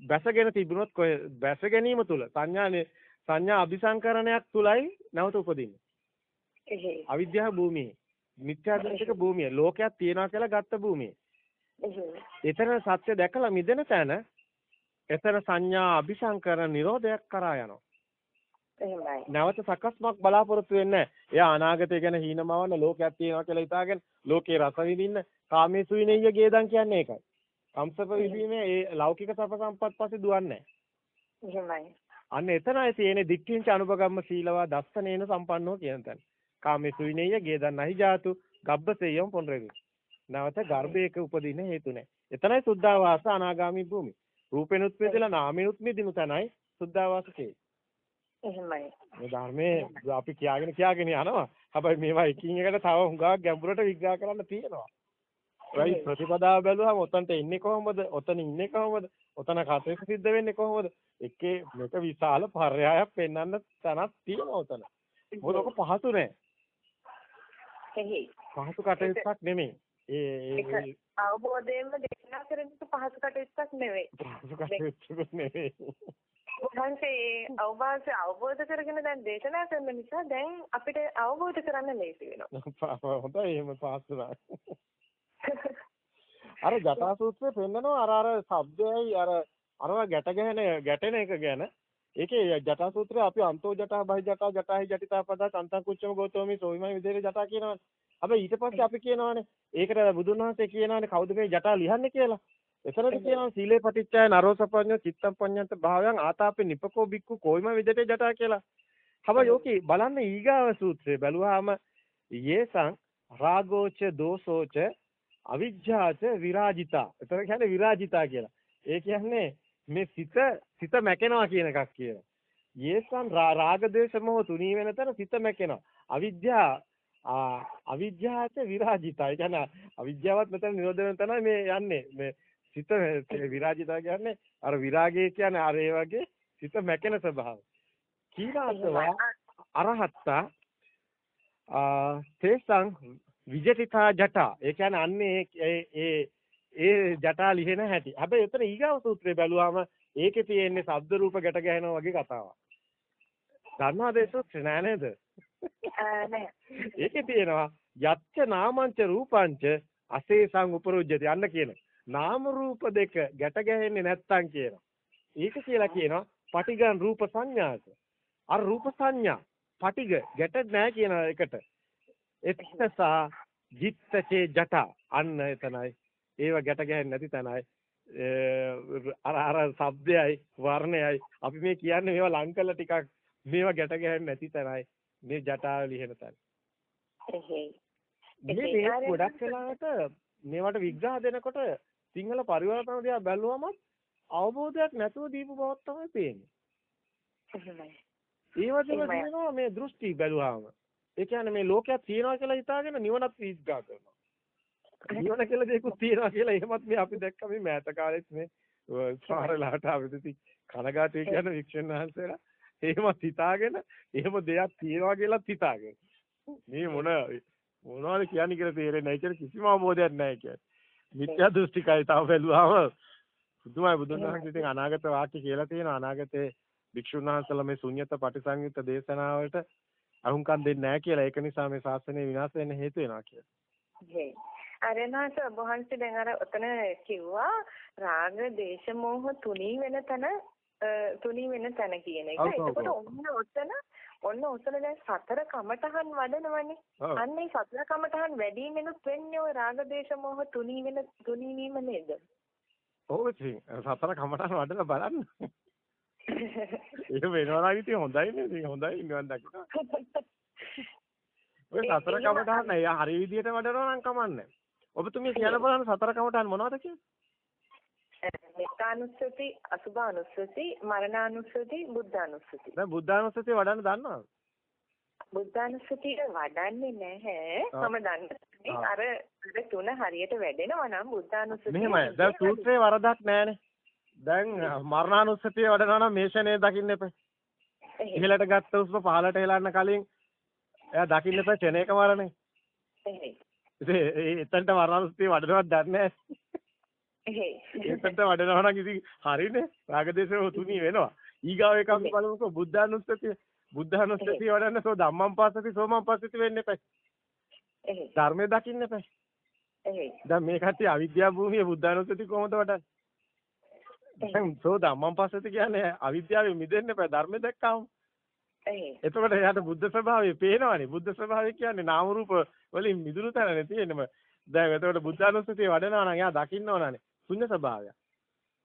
බැසගෙන තිබුණොත් කොහෙ බැස ගැනීම තුළ සංඥානේ සංඥා අபிසංකරණයක් තුලයි නැවත උපදින්නේ. අවිද්‍යාව භූමියේ මිත්‍යා දෘෂ්ටික භූමිය ලෝකයක් තියනවා කියලා ගත්ත භූමිය. එතන සත්‍ය දැකලා මිදෙන තැන එතන සංඥා අபிසංකරණ නිරෝධයක් කරා යනවා. එහෙමයි. නැවත සකස්මක් බලාපොරොත්තු වෙන්නේ එයා අනාගතය ගැන හීනමවන්න ලෝකයක් තියෙනවා කියලා හිතාගෙන ලෝකේ රස විඳින්න කාමේසු විනෙය්‍ය ගේදන් කියන්නේ ඒකයි. කම්සප විදීමේ ඒ ලෞකික සප සම්පත් පස්සේ දුවන්නේ එහෙමයි. අන්න එතනයි තියෙන්නේ දික්ඨින්ච අනුපගම්ම සීලවා දස්සනේන සම්පන්නෝ කියන තැන. කාමේසු විනේය ගේදන් නැහි ජාතු ගබ්බසෙයම් පොන්රෙවි. නැවත ගර්භයක උපදින හේතු නැහැ. එතනයි සුද්ධාවාස අනාගාමි භූමි. රූපෙනුත් මෙදලා නාමෙනුත් මෙදිනු තනයි සුද්ධාවාසකේ. එහෙමයි. මේ ධර්මයේ අපි කියාගෙන කියාගෙන යනවා. හැබැයි මේවා එකින් එකට තව හුඟක් ගැඹුරට විග්‍රහ කරන්න තියෙනවා. ඒ ප්‍රතිපදාව බැලුවම ඔතනට එන්නේ කොහොමද? ඔතන ඉන්නේ කොහොමද? ඔතන කටයුතු සිද්ධ වෙන්නේ කොහොමද? එකේ මේක විශාල පර්යායක් පෙන්වන්න තැනක් තියෙනවා ඔතන. මොකද ඔක පහසු නෑ. පහසු කටයුත්තක් නෙමෙයි. ඒ අවබෝධයෙන්ම දේශනා කරන පහසු කටයුත්තක් නෙවෙයි. පහසු කටයුත්තක් නෙවෙයි. උන්වහන්සේ අවබෝධ අවබෝධ කරගෙන දැන් දේශනා කරන නිසා දැන් අපිට අවබෝධ කරන්න ලේසි වෙනවා. [laughs] හොඳයි එහෙම පාස්තුනා. [laughs] අර ජටා සූත්‍රයේ පෙන්නනවා අර අර શબ્දයයි අර අරවා ගැට ගැහෙන ගැටෙන එක ගැන ඒකේ ජටා සූත්‍රය අපි අන්තෝ ජටා බහි ජටා ජටාහි ජටිතා පදා සන්තං කුච්චම ගෞතමී සෝවිමයි විදේර ජටා කියනවනේ. හැබැයි ඊට පස්සේ අපි කියනවානේ ඒකට බුදුන් වහන්සේ කියනවානේ කවුද මේ ජටා ලියන්නේ කියලා. එතනදි කියනවා සීලේ පටිච්චය නරෝසපඤ්ඤෝ චිත්තම් පඤ්ඤන්ත භාවයන් ආතාපේ නිපකෝ බික්කු කොයිම විදේට ජටා කියලා. හැබැයි යෝකි බලන්න ඊගාව සූත්‍රය බැලුවාම යේසං රාගෝච දෝසෝච අවිජ්ජාච විරාජිතා. එතන කියන්නේ විරාජිතා කියලා. ඒ කියන්නේ මේ සිත සිත මැකෙනවා කියන එකක් කියනවා. යේසන් රාග දේශ මොහ තුනී වෙන තැන සිත මැකෙනවා. අවිද්‍යා අවිද්‍යාවට විරාජිතයි. ඒ කියන්නේ අවිද්‍යාවත් මෙතන නිරෝධ වෙන තැනයි මේ යන්නේ. මේ සිත විරාජිතා කියන්නේ අර විරාගය කියන්නේ අර ඒ වගේ සිත මැකෙන ස්වභාවය. කීලාසවා අරහත්තා තේසං විජිතා ජටා. ඒ කියන්නේ අන්නේ ඒ ඒ ජටා ලිහෙන හැටි. හැබැයි එතන ඊගාව සූත්‍රය බැලුවාම ඒකේ තියෙන්නේ ශබ්ද රූප ගැට ගැහෙනවා වගේ කතාවක්. ධර්මාදේශ නෑ නේද? නෑ. ඒකේ තියෙනවා යච්ච නාමංච රූපංච අසේසං උපරුජ්ජති අන්න කියන. නාම රූප දෙක ගැට ගැහෙන්නේ නැත්තම් කියනවා. ඒක කියලා කියනවා පටිගන් රූප සංඥාස. අර රූප සංඥා පටිග ගැට නැහැ කියන එකට. එත්තසා ජිත්තචේ ජට අන්න එතනයි. ඒව ගැට ගැහෙන්නේ නැති තැනයි. අර අර ශබ්දයයි වර්ණයයි අපි මේ කියන්නේ මේවා ලං කළ ටිකක් මේවා ගැට ගැහෙන්නේ නැති තැනයි මේ ජටාව ලිහෙන තැන. මේ ගොඩක් වෙලාවට මේවට විග්‍රහ දෙනකොට සිංහල පරිවර්තන දිහා බැලුවම අවබෝධයක් නැතුව දීපු බවක් තමයි පේන්නේ. ඒ වගේම මේ දෘෂ්ටි බැලුවාම. ඒ කියන්නේ මේ ලෝකයක් තියනවා කියලා හිතාගෙන නිවනත් විග්‍රහ කරනවා. නිවන කියලා දෙයක් තියනවා කියලා එහෙමත් මේ අපි දැක්ක මේ මෑත කාලෙත් මේ සමහරලාට අපිට කනගාටුයි කියන වික්ෂණ වහන්සේලා එහෙමත් හිතාගෙන එහෙම දෙයක් තියනවා කියලාත් හිතාගෙන. මේ මොන මොනවද කියන්නේ කියලා තේරෙන්නේ නැහැ. කිසිම අවබෝධයක් නැහැ කියන්නේ. මිත්‍යා දෘෂ්ටිකයි තව බැලුවාම බුදුමයි බුදුන් වහන්සේ ඉතින් අනාගත වාක්‍ය කියලා තියෙන අනාගතේ භික්ෂුන් වහන්සේලා මේ ශුන්්‍යත පටිසංයුත් දේශනාවලට අහුම්කම් දෙන්නේ නැහැ කියලා. ඒක නිසා මේ ශාසනය විනාශ වෙන්න හේතු වෙනවා කියලා. අරණාස ඔබ වහන්සේ දැන් අර ඔතන කිව්වා රාග දේශ මොහ තුනී වෙන තැන තුනී වෙන තැන කියන එක. එතකොට ඔන්න ඔතන ඔන්න ඔතන දැන් සතර කමඨහන් වඩනවනේ. අන්න ඒ සතර කමඨහන් වැඩිමෙනුත් වෙන්නේ ඔය රාග දේශ මොහ තුනී වෙන තුනී වීම නේද? ඔව් ඉතින් සතර කමඨහන් වඩලා බලන්න. ඒක වෙනවා නම් ඉතින් හොඳයිනේ. ඉතින් හොඳයි නිවන් දකින්න. ඔය සතර කමඨහන් නෑ. හරි විදියට වඩනවා නම් කමන්නේ. ඔබතුමිය කියලා බලන්න සතර කමඨහන් මොනවද කියන්නේ? මෙත්තානුස්සති, අසුභානුස්සති, මරණානුස්සති, බුද්ධානුස්සති. දැන් බුද්ධානුස්සතිය වඩන්න දන්නවද? බුද්ධානුස්සතිය වඩන්නේ නැහැ. මම දන්නේ අර අර තුන හරියට වැඩෙනවා නම් බුද්ධානුස්සතිය මෙහෙමයි. දැන් සූත්‍රේ වරදක් නැහැනේ. දැන් මරණානුස්සතිය වඩනවා නම් මේෂනේ දකින්න එපා. ඉහළට ගත්ත උස්ම පහළට හෙලන්න කලින් එයා දකින්න එපා ක්ෂණයක මරණේ. ඉතින් එතනට මරණානුස්සතිය වඩනවත් දන්නේ. එතනට වඩනවා නම් ඉතින් හරිනේ. රාගදේශය තුනී වෙනවා. ඊගාව එකක් බලමුකෝ බුද්ධානුස්සතිය. බුද්ධානුස්සතිය වඩන්න සෝ ධම්මං පස්සති සෝමං පස්සති වෙන්න එපා. ධර්මය දකින්න එපා. දැන් මේ කට්ටිය අවිද්‍යා භූමියේ බුද්ධානුස්සති කොහොමද වඩන්නේ? දැන් සෝ ධම්මං පස්සති කියන්නේ අවිද්‍යාවෙන් මිදෙන්න එපා ධර්මය දැක්කම. එතකොට එයාට බුද්ධ ස්වභාවය පේනවනේ. බුද්ධ ස්වභාවය කියන්නේ නාම රූප වලින් මිදුණු තැනනේ තියෙන්නම. දැන් එතකොට බුද්ධානුස්සතිය වඩනවා නම් එයා දකින්න ඕනනේ ශුන්‍ය ස්වභාවය.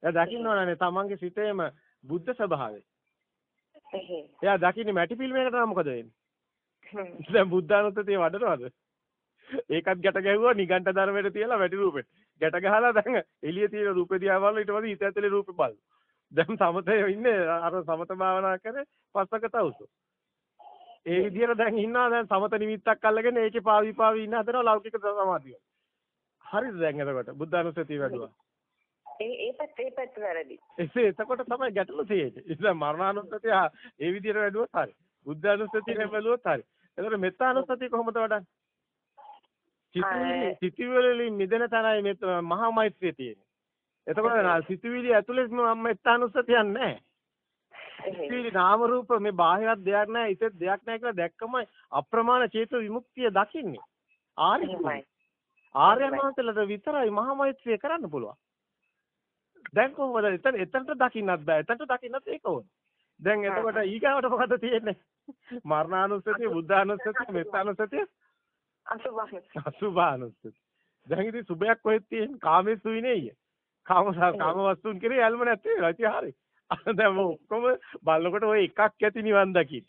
එයා දකින්න ඕනනේ තමන්ගේ සිතේම බුද්ධ ස්වභාවය. එයා දකින්නේ මැටි ෆිල්ම් එකකට නම් මොකද වෙන්නේ? දැන් බුද්ධානුස්සතිය වඩනවද? ඒකත් ගැට ගැහුවා නිගණ්ඨ ධර්මයට තියලා මැටි රූපෙට. ගැට ගහලා දැන් එළිය තියෙන රූපේ දිහා බලලා ඊට පස්සේ හිත ඇතුලේ රූපේ බලන. දැන් සමතේ ඉන්නේ අර සමත භාවනා කරේ පස්සක තවුසු. ඒ විදිහට දැන් ඉන්නවා දැන් සමත නිමිත්තක් අල්ලගෙන ඒකේ පාවි පාවි ඉන්න හදනවා ලෞකික සමාධිය. හරිද දැන් එතකොට බුද්ධානුස්සතිය වැඩුවා. ඒ ඒ පැත්ත ඒ පැත්ත වැරදි. එසේ එතකොට තමයි ගැටලු තියෙන්නේ. ඉතින් මරණානුස්සතිය ඒ විදිහට වැඩුවොත් හරි. බුද්ධානුස්සතිය බැලුවොත් හරි. එතකොට මෙත්තානුස්සතිය කොහොමද වඩන්නේ? සිතුවිලි මිදෙන තරයි මෙත් මහා මෛත්‍රිය තියෙන්නේ. එතකොට සිතුවිලි ඇතුලේ මම මෙත්තානුස්සතියක් නැහැ. සිතුවිලි නාම රූප මේ බාහිරත් දෙයක් නැහැ, ඉතත් දෙයක් නැහැ කියලා දැක්කම අප්‍රමාණ චේතු විමුක්තිය දකින්නේ. ආර්යමයි. ආර්යමාන්තලට විතරයි මහා මෛත්‍රිය කරන්න පුළුවන්. දැන් කොහොමද එතන එතනට දකින්නත් බෑ. එතනට දකින්නත් ඒක ඕන. දැන් එතකොට ඊගාවට මොකද තියෙන්නේ? මරණානුස්සතිය, බුද්ධානුස්සතිය, මෙත්තානුස්සතිය, අසුභානුස්සති. අසුභානුස්සති. දැන් ඉතින් සුභයක් කොහෙද තියෙන්නේ? කාමේසුයි නෙయ్య. කාම කාම වස්තුන් කෙරේ යල්ම නැත්තේ නේද? ඉතින් හරි. දැන් ඔක්කොම බලනකොට ওই එකක් ඇති නිවන් දකින්න.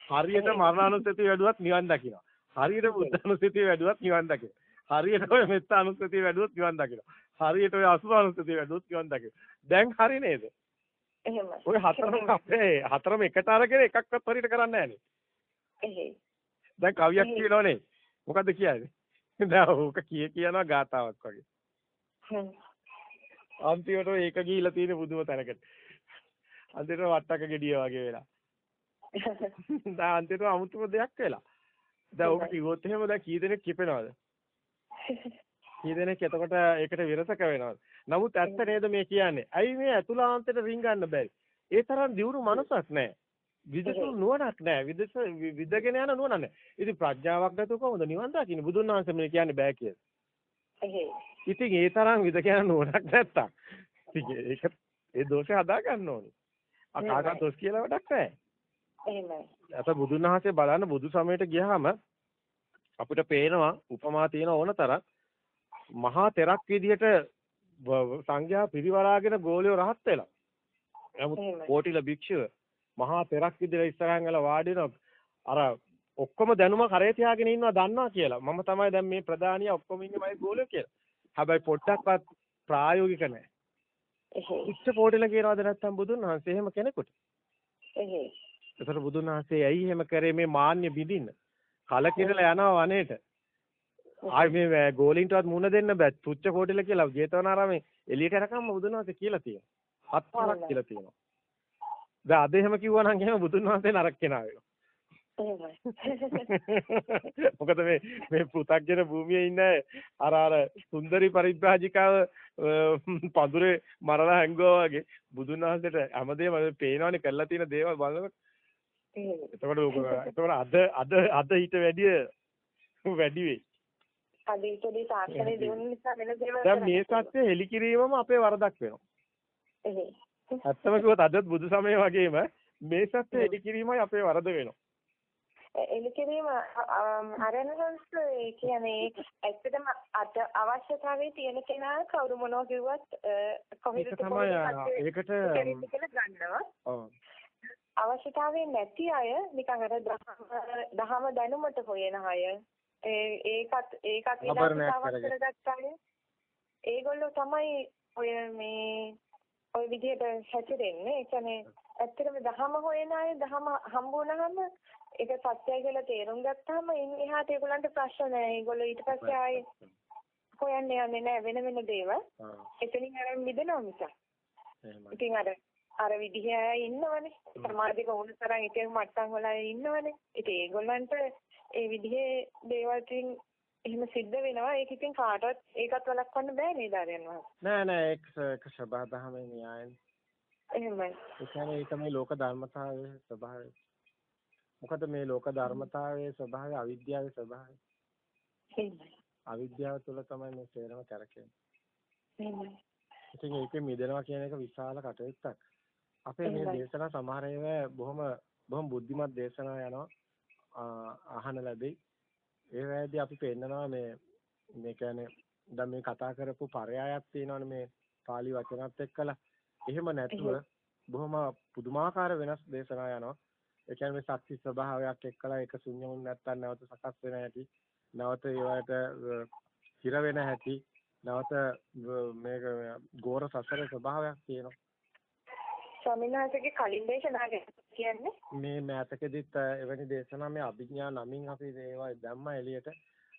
හරියට මරණානුස්සතිය වැඩුවත් නිවන් දකින්න. හරියට බුද්ධානුස්සතිය වැඩුවත් නිවන් දකින්න. හරියට ඔය මෙත්තානුස්සතිය වැඩුවත් නිවන් දකින්න. හරියට ඔය අසුභානුස්සතිය වැඩුවත් නිවන් දකින්න. දැන් හරි නේද? එහෙමයි. ඔය හතරම අපේ හතරම එකට අරගෙන එකක්වත් හරියට කරන්නේ නැහැ නේ. එහෙයි. දැන් කවියක් කියනෝනේ. මොකද්ද කියන්නේ? දැන් ඕක කිය කියනවා ගාතාවක් වගේ. අන්තිමට ඒක ගිහිලා තියෙන බුදුම තැනකට. අන්තිමට වට්ටක ගෙඩිය වගේ වෙලා. [laughs] දැන් අන්තිමට අමුතුම දෙයක් වෙලා. දැන් ඕක කිව්වොත් එහෙම දැන් කී දෙනෙක් කිපෙනවද? [laughs] කී දෙනෙක් එතකොට ඒකට විරසක වෙනවද? නමුත් ඇත්ත නේද මේ කියන්නේ? ඇයි මේ අතුලාන්තයට රිංගන්න බැරි? ඒ තරම් දියුණු මනසක් නැහැ. විදසු නුවණක් නැහැ. විදස විදගෙන යන නුවණ නැහැ. ඉතින් ප්‍රඥාවක් නැතුව කොහොමද නිවන් දකින්නේ? බුදුන් වහන්සේ මේ කියන්නේ බෑ කියලා. ඉතින් ඒ තරම් විදගෙන නුවණක් නැත්තම් ඉතින් ඒක ඒ දෝෂය හදා ගන්න ඕනේ. කාටවත් දොස් කියලා වැඩක් නැහැ. එහෙමයි. අත බුදුන් වහන්සේ බලන්න බුදු සමයට ගියාම අපිට පේනවා උපමා තියෙන ඕන තරම් මහා තෙරක් විදිහට සංඝයා පිරිවරාගෙන ගෝලියෝ රහත් වෙලා. නමුත් කෝටිල භික්ෂුව මහා තෙරක් විදිහට ඉස්සරහන් ගල වාඩි අර ඔක්කොම දැනුම කරේ තියාගෙන ඉන්නවා දන්නවා කියලා. මම තමයි දැන් මේ ප්‍රධානිය ඔක්කොම ඉන්නේ මගේ ගෝලියෝ කියලා. හැබැයි පොඩ්ඩක්වත් ප්‍රායෝගික නැහැ. ඉච්ඡ පොඩිල කියනවාද නැත්නම් බුදුන් වහන්සේ එහෙම කෙනෙකුට? එහෙයි. ඒතර බුදුන් වහන්සේ ඇයි එහෙම කරේ මේ මාන්‍ය බිඳින්න? කලකිරලා යනවා වනේට. ආයි මේ ගෝලින්ටවත් මුණ දෙන්න බෑ. තුච්ච කොටිල කියලා ජේතවනාරාමේ එළියට යනකම් බුදුන් වහන්සේ කියලා තියෙනවා. හත් පාරක් කියලා තියෙනවා. දැන් අද එහෙම කිව්වා නම් එහෙම බුදුන් වහන්සේ නරක කෙනා වෙනවා. [laughs] මොකද මේ මේ පෘථග්ජන භූමියේ ඉන්න අර අර සුන්දරි පරිබ්‍රාජිකාව පඳුරේ මරලා හැංගුවා වගේ බුදුන් වහන්සේට හැමදේම පේනවනේ කරලා තියෙන දේවල් බලනකොට. එතකොට එතකොට අද අද අද ඊට වැඩිය වැඩි වෙයි. අද ඊටදී තාක්ෂණයේ දියුණු නිසා වෙන දේවල් දැන් මේ සත්‍ය හෙලි කිරීමම අපේ වරදක් වෙනවා ඇත්තම කිව්වොත් අදත් බුදු සමය වගේම මේ සත්‍ය හෙලි කිරීමයි අපේ වරද වෙනවා. එලිකිරීම අරනගන්ස් ඒ කියන්නේ ඇත්තටම අද අවශ්‍යතාවයේ තියෙන කෙනා කවුරු මොනවා කිව්වත් කොහෙද තමයි ඒකට. අවශ්‍යතාවයේ නැති අය නිකන් අර දහම දැනුමට හොයන අය ඒකත් ඒකත් විලාසතාවක් කරගත්තානේ ඒගොල්ලෝ තමයි ඔය මේ ඔය විදිහට හැසිරෙන්නේ ඒ කියන්නේ ඇත්තටම දහම හොයන අය දහම හම්බ වුණාම ඒක සත්‍යයි කියලා තේරුම් ගත්තාම ඉන් එහාට ඒගොල්ලන්ට ප්‍රශ්න නැහැ. ඒගොල්ලෝ ඊට පස්සේ ආයේ හොයන්න යන්නේ නැහැ වෙන වෙන දේවල්. එතනින් අර මිදෙනවා මිසක්. ඉතින් අර අර විදිහ අය ඉන්නවනේ. සමාජික වුණ තරම් ඉතින් මට්ටම් වල ඉන්නවනේ. ඉතින් ඒගොල්ලන්ට ඒ විදිහේ දේවල් එහෙම සිද්ධ වෙනවා. ඒක ඉතින් කාටවත් ඒකත් වළක්වන්න බෑ නේද ආරයන් නෑ නෑ ඒක ඒක සබහාදහමේ න්‍යායයි. එහෙමයි. ඒ කියන්නේ ඒක මේ ලෝක ධර්මතාවයේ ස්වභාවය. මොකද මේ ලෝක ධර්මතාවයේ ස්වභාවය අවිද්‍යාවේ ස්වභාවය. අවිද්‍යාව තුළ තමයි මේ සේරම කරකෙන්නේ. ඉතින් ඒකෙ මිදෙනවා කියන එක විශාල කටයුත්තක්. අපේ මේ දේශනා සමහර ඒවා බොහොම බොහොම බුද්ධිමත් දේශනා යනවා අහන ලැබෙයි. ඒ වෙලාවේදී අපි පෙන්නනවා මේ මේ කියන්නේ දැන් මේ කතා කරපු පරයයක් තියෙනවනේ මේ pāli වචනත් එක්කලා. එහෙම නැතුව බොහොම පුදුමාකාර වෙනස් දේශනා යනවා. ඒ කියන්නේ මේ ශක්ති ස්වභාවයක් එක්කලා ඒක ශුන්‍ය වුණ නැත්නම් නැවත සකස් වෙන හැටි නැවත ඒවට හිර වෙන හැටි නැවත මේක ගෝර සසර ස්වභාවයක් තියෙනවා ස්වාමිනාසගේ කලින් දේශනා කියන්නේ මේ මෑතකදීත් එවැනි දේශනා මේ අභිඥා නමින් අපි ඒවා දැම්ම එළියට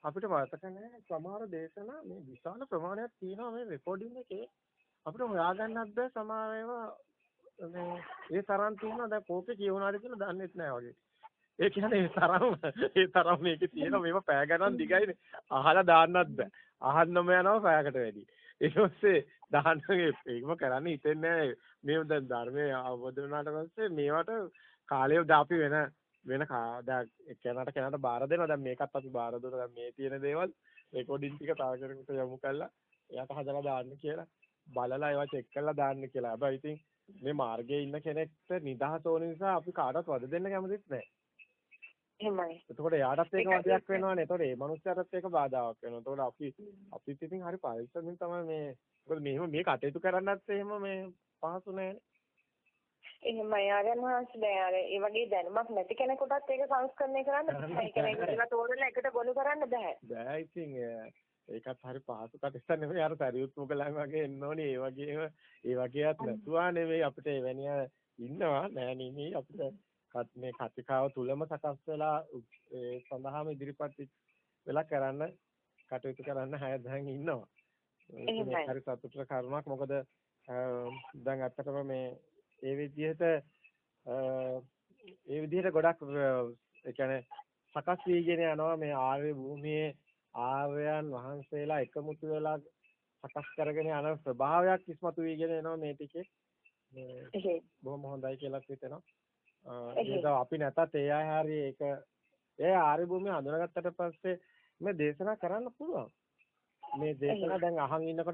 අපිට මතක නැහැ සමහර දේශනා මේ විශාල ප්‍රමාණයක් තියෙනවා මේ රෙකෝඩින් එකේ අපිට හොයාගන්නත් බෑ සමහර ඒවා මේ ඒ තරම් තියෙනවා දැන් කෝකේ කියවුණාද කියලා දන්නෙත් නැහැ වගේ. ඒ කියන්නේ ඒ තරම් ඒ තරම් මේකේ තියෙනවා මේව පැය ගණන් දිගයිනේ. අහලා දාන්නත් බෑ. අහන්නම යනවා පැයකට වැඩි. ඊට පස්සේ දාන්න ඒකම කරන්න හිතෙන්නේ නැහැ. මේ දැන් ධර්මයේ අවබෝධ වුණාට පස්සේ මේවට කාලය දාපි වෙන වෙන දැන් කෙනාට කෙනාට බාර දෙනවා. දැන් මේකත් අපි බාර දුන්නා. දැන් මේ තියෙන දේවල් රෙකෝඩින් ටික තව කෙනෙකුට යොමු කරලා එයාට හදලා දාන්න කියලා බලලා ඒවා චෙක් කරලා දාන්න කියලා. හැබැයි ඉතින් මේ මාර්ගයේ ඉන්න කෙනෙක්ට නිදහස ඕන නිසා අපි කාටවත් වද දෙන්න කැමතිත් නැහැ. එහෙමයි. එතකොට එයාටත් ඒක වදයක් වෙනවනේ. එතකොට ඒ මනුස්සයාටත් ඒක බාධාවක් වෙනවා. එතකොට අපි අපිත් ඉතින් හරි පරිස්සමින් තමයි මේ මොකද මෙහෙම මේ කටයුතු කරන්නත් එහෙම මේ පහසු නෑනේ. එහෙමයි ආරයන් වහන්සේ දැන් අර ඒ වගේ දැනුමක් නැති කෙනෙකුටත් ඒක සංස්කරණය කරන්න බෑ. ඒ කියන්නේ ඒකට තෝරලා එකට ගොනු කරන්න බෑ. බෑ ඉතින් ඒකත් හරි පහසු කටයුත්තක් නෙමෙයි. අර සරියුත් මුගලන් වගේ එන්න ඕනේ. ඒ වගේම ඒ වගේවත් නැතුවා නෙමෙයි අපිට එවැනි ඉන්නවා. නෑ නෙමෙයි. අපිට මේ කතිකාව තුලම සකස් වෙලා ඒ සඳහාම ඉදිරිපත් වෙලා කරන්න කටයුතු කරන්න හැය දැන් ඉන්නවා. ඒක හරි සතුටට කරුණක්. මොකද දැන් අත්තටම මේ ඒ විදිහට ඒ විදිහට ගොඩක් ඒ කියන්නේ සකස් වීගෙන යනවා මේ ආර්ය භූමියේ ආර්යයන් වහන්සේලා එකමුතු වෙලා සකස් කරගෙන යන ස්වභාවයක් ඉස්මතු වීගෙන එනවා මේ ටිකේ. මේ බොහොම හොඳයි කියලා හිතෙනවා. ඒක අපි නැතත් ඒ අය හරි ඒක ඒ ආර්ය භූමිය අඳුනගත්තට පස්සේ මේ දේශනා කරන්න පුළුවන්. මේ දේශනා දැන් අහන් ඉන්නකොට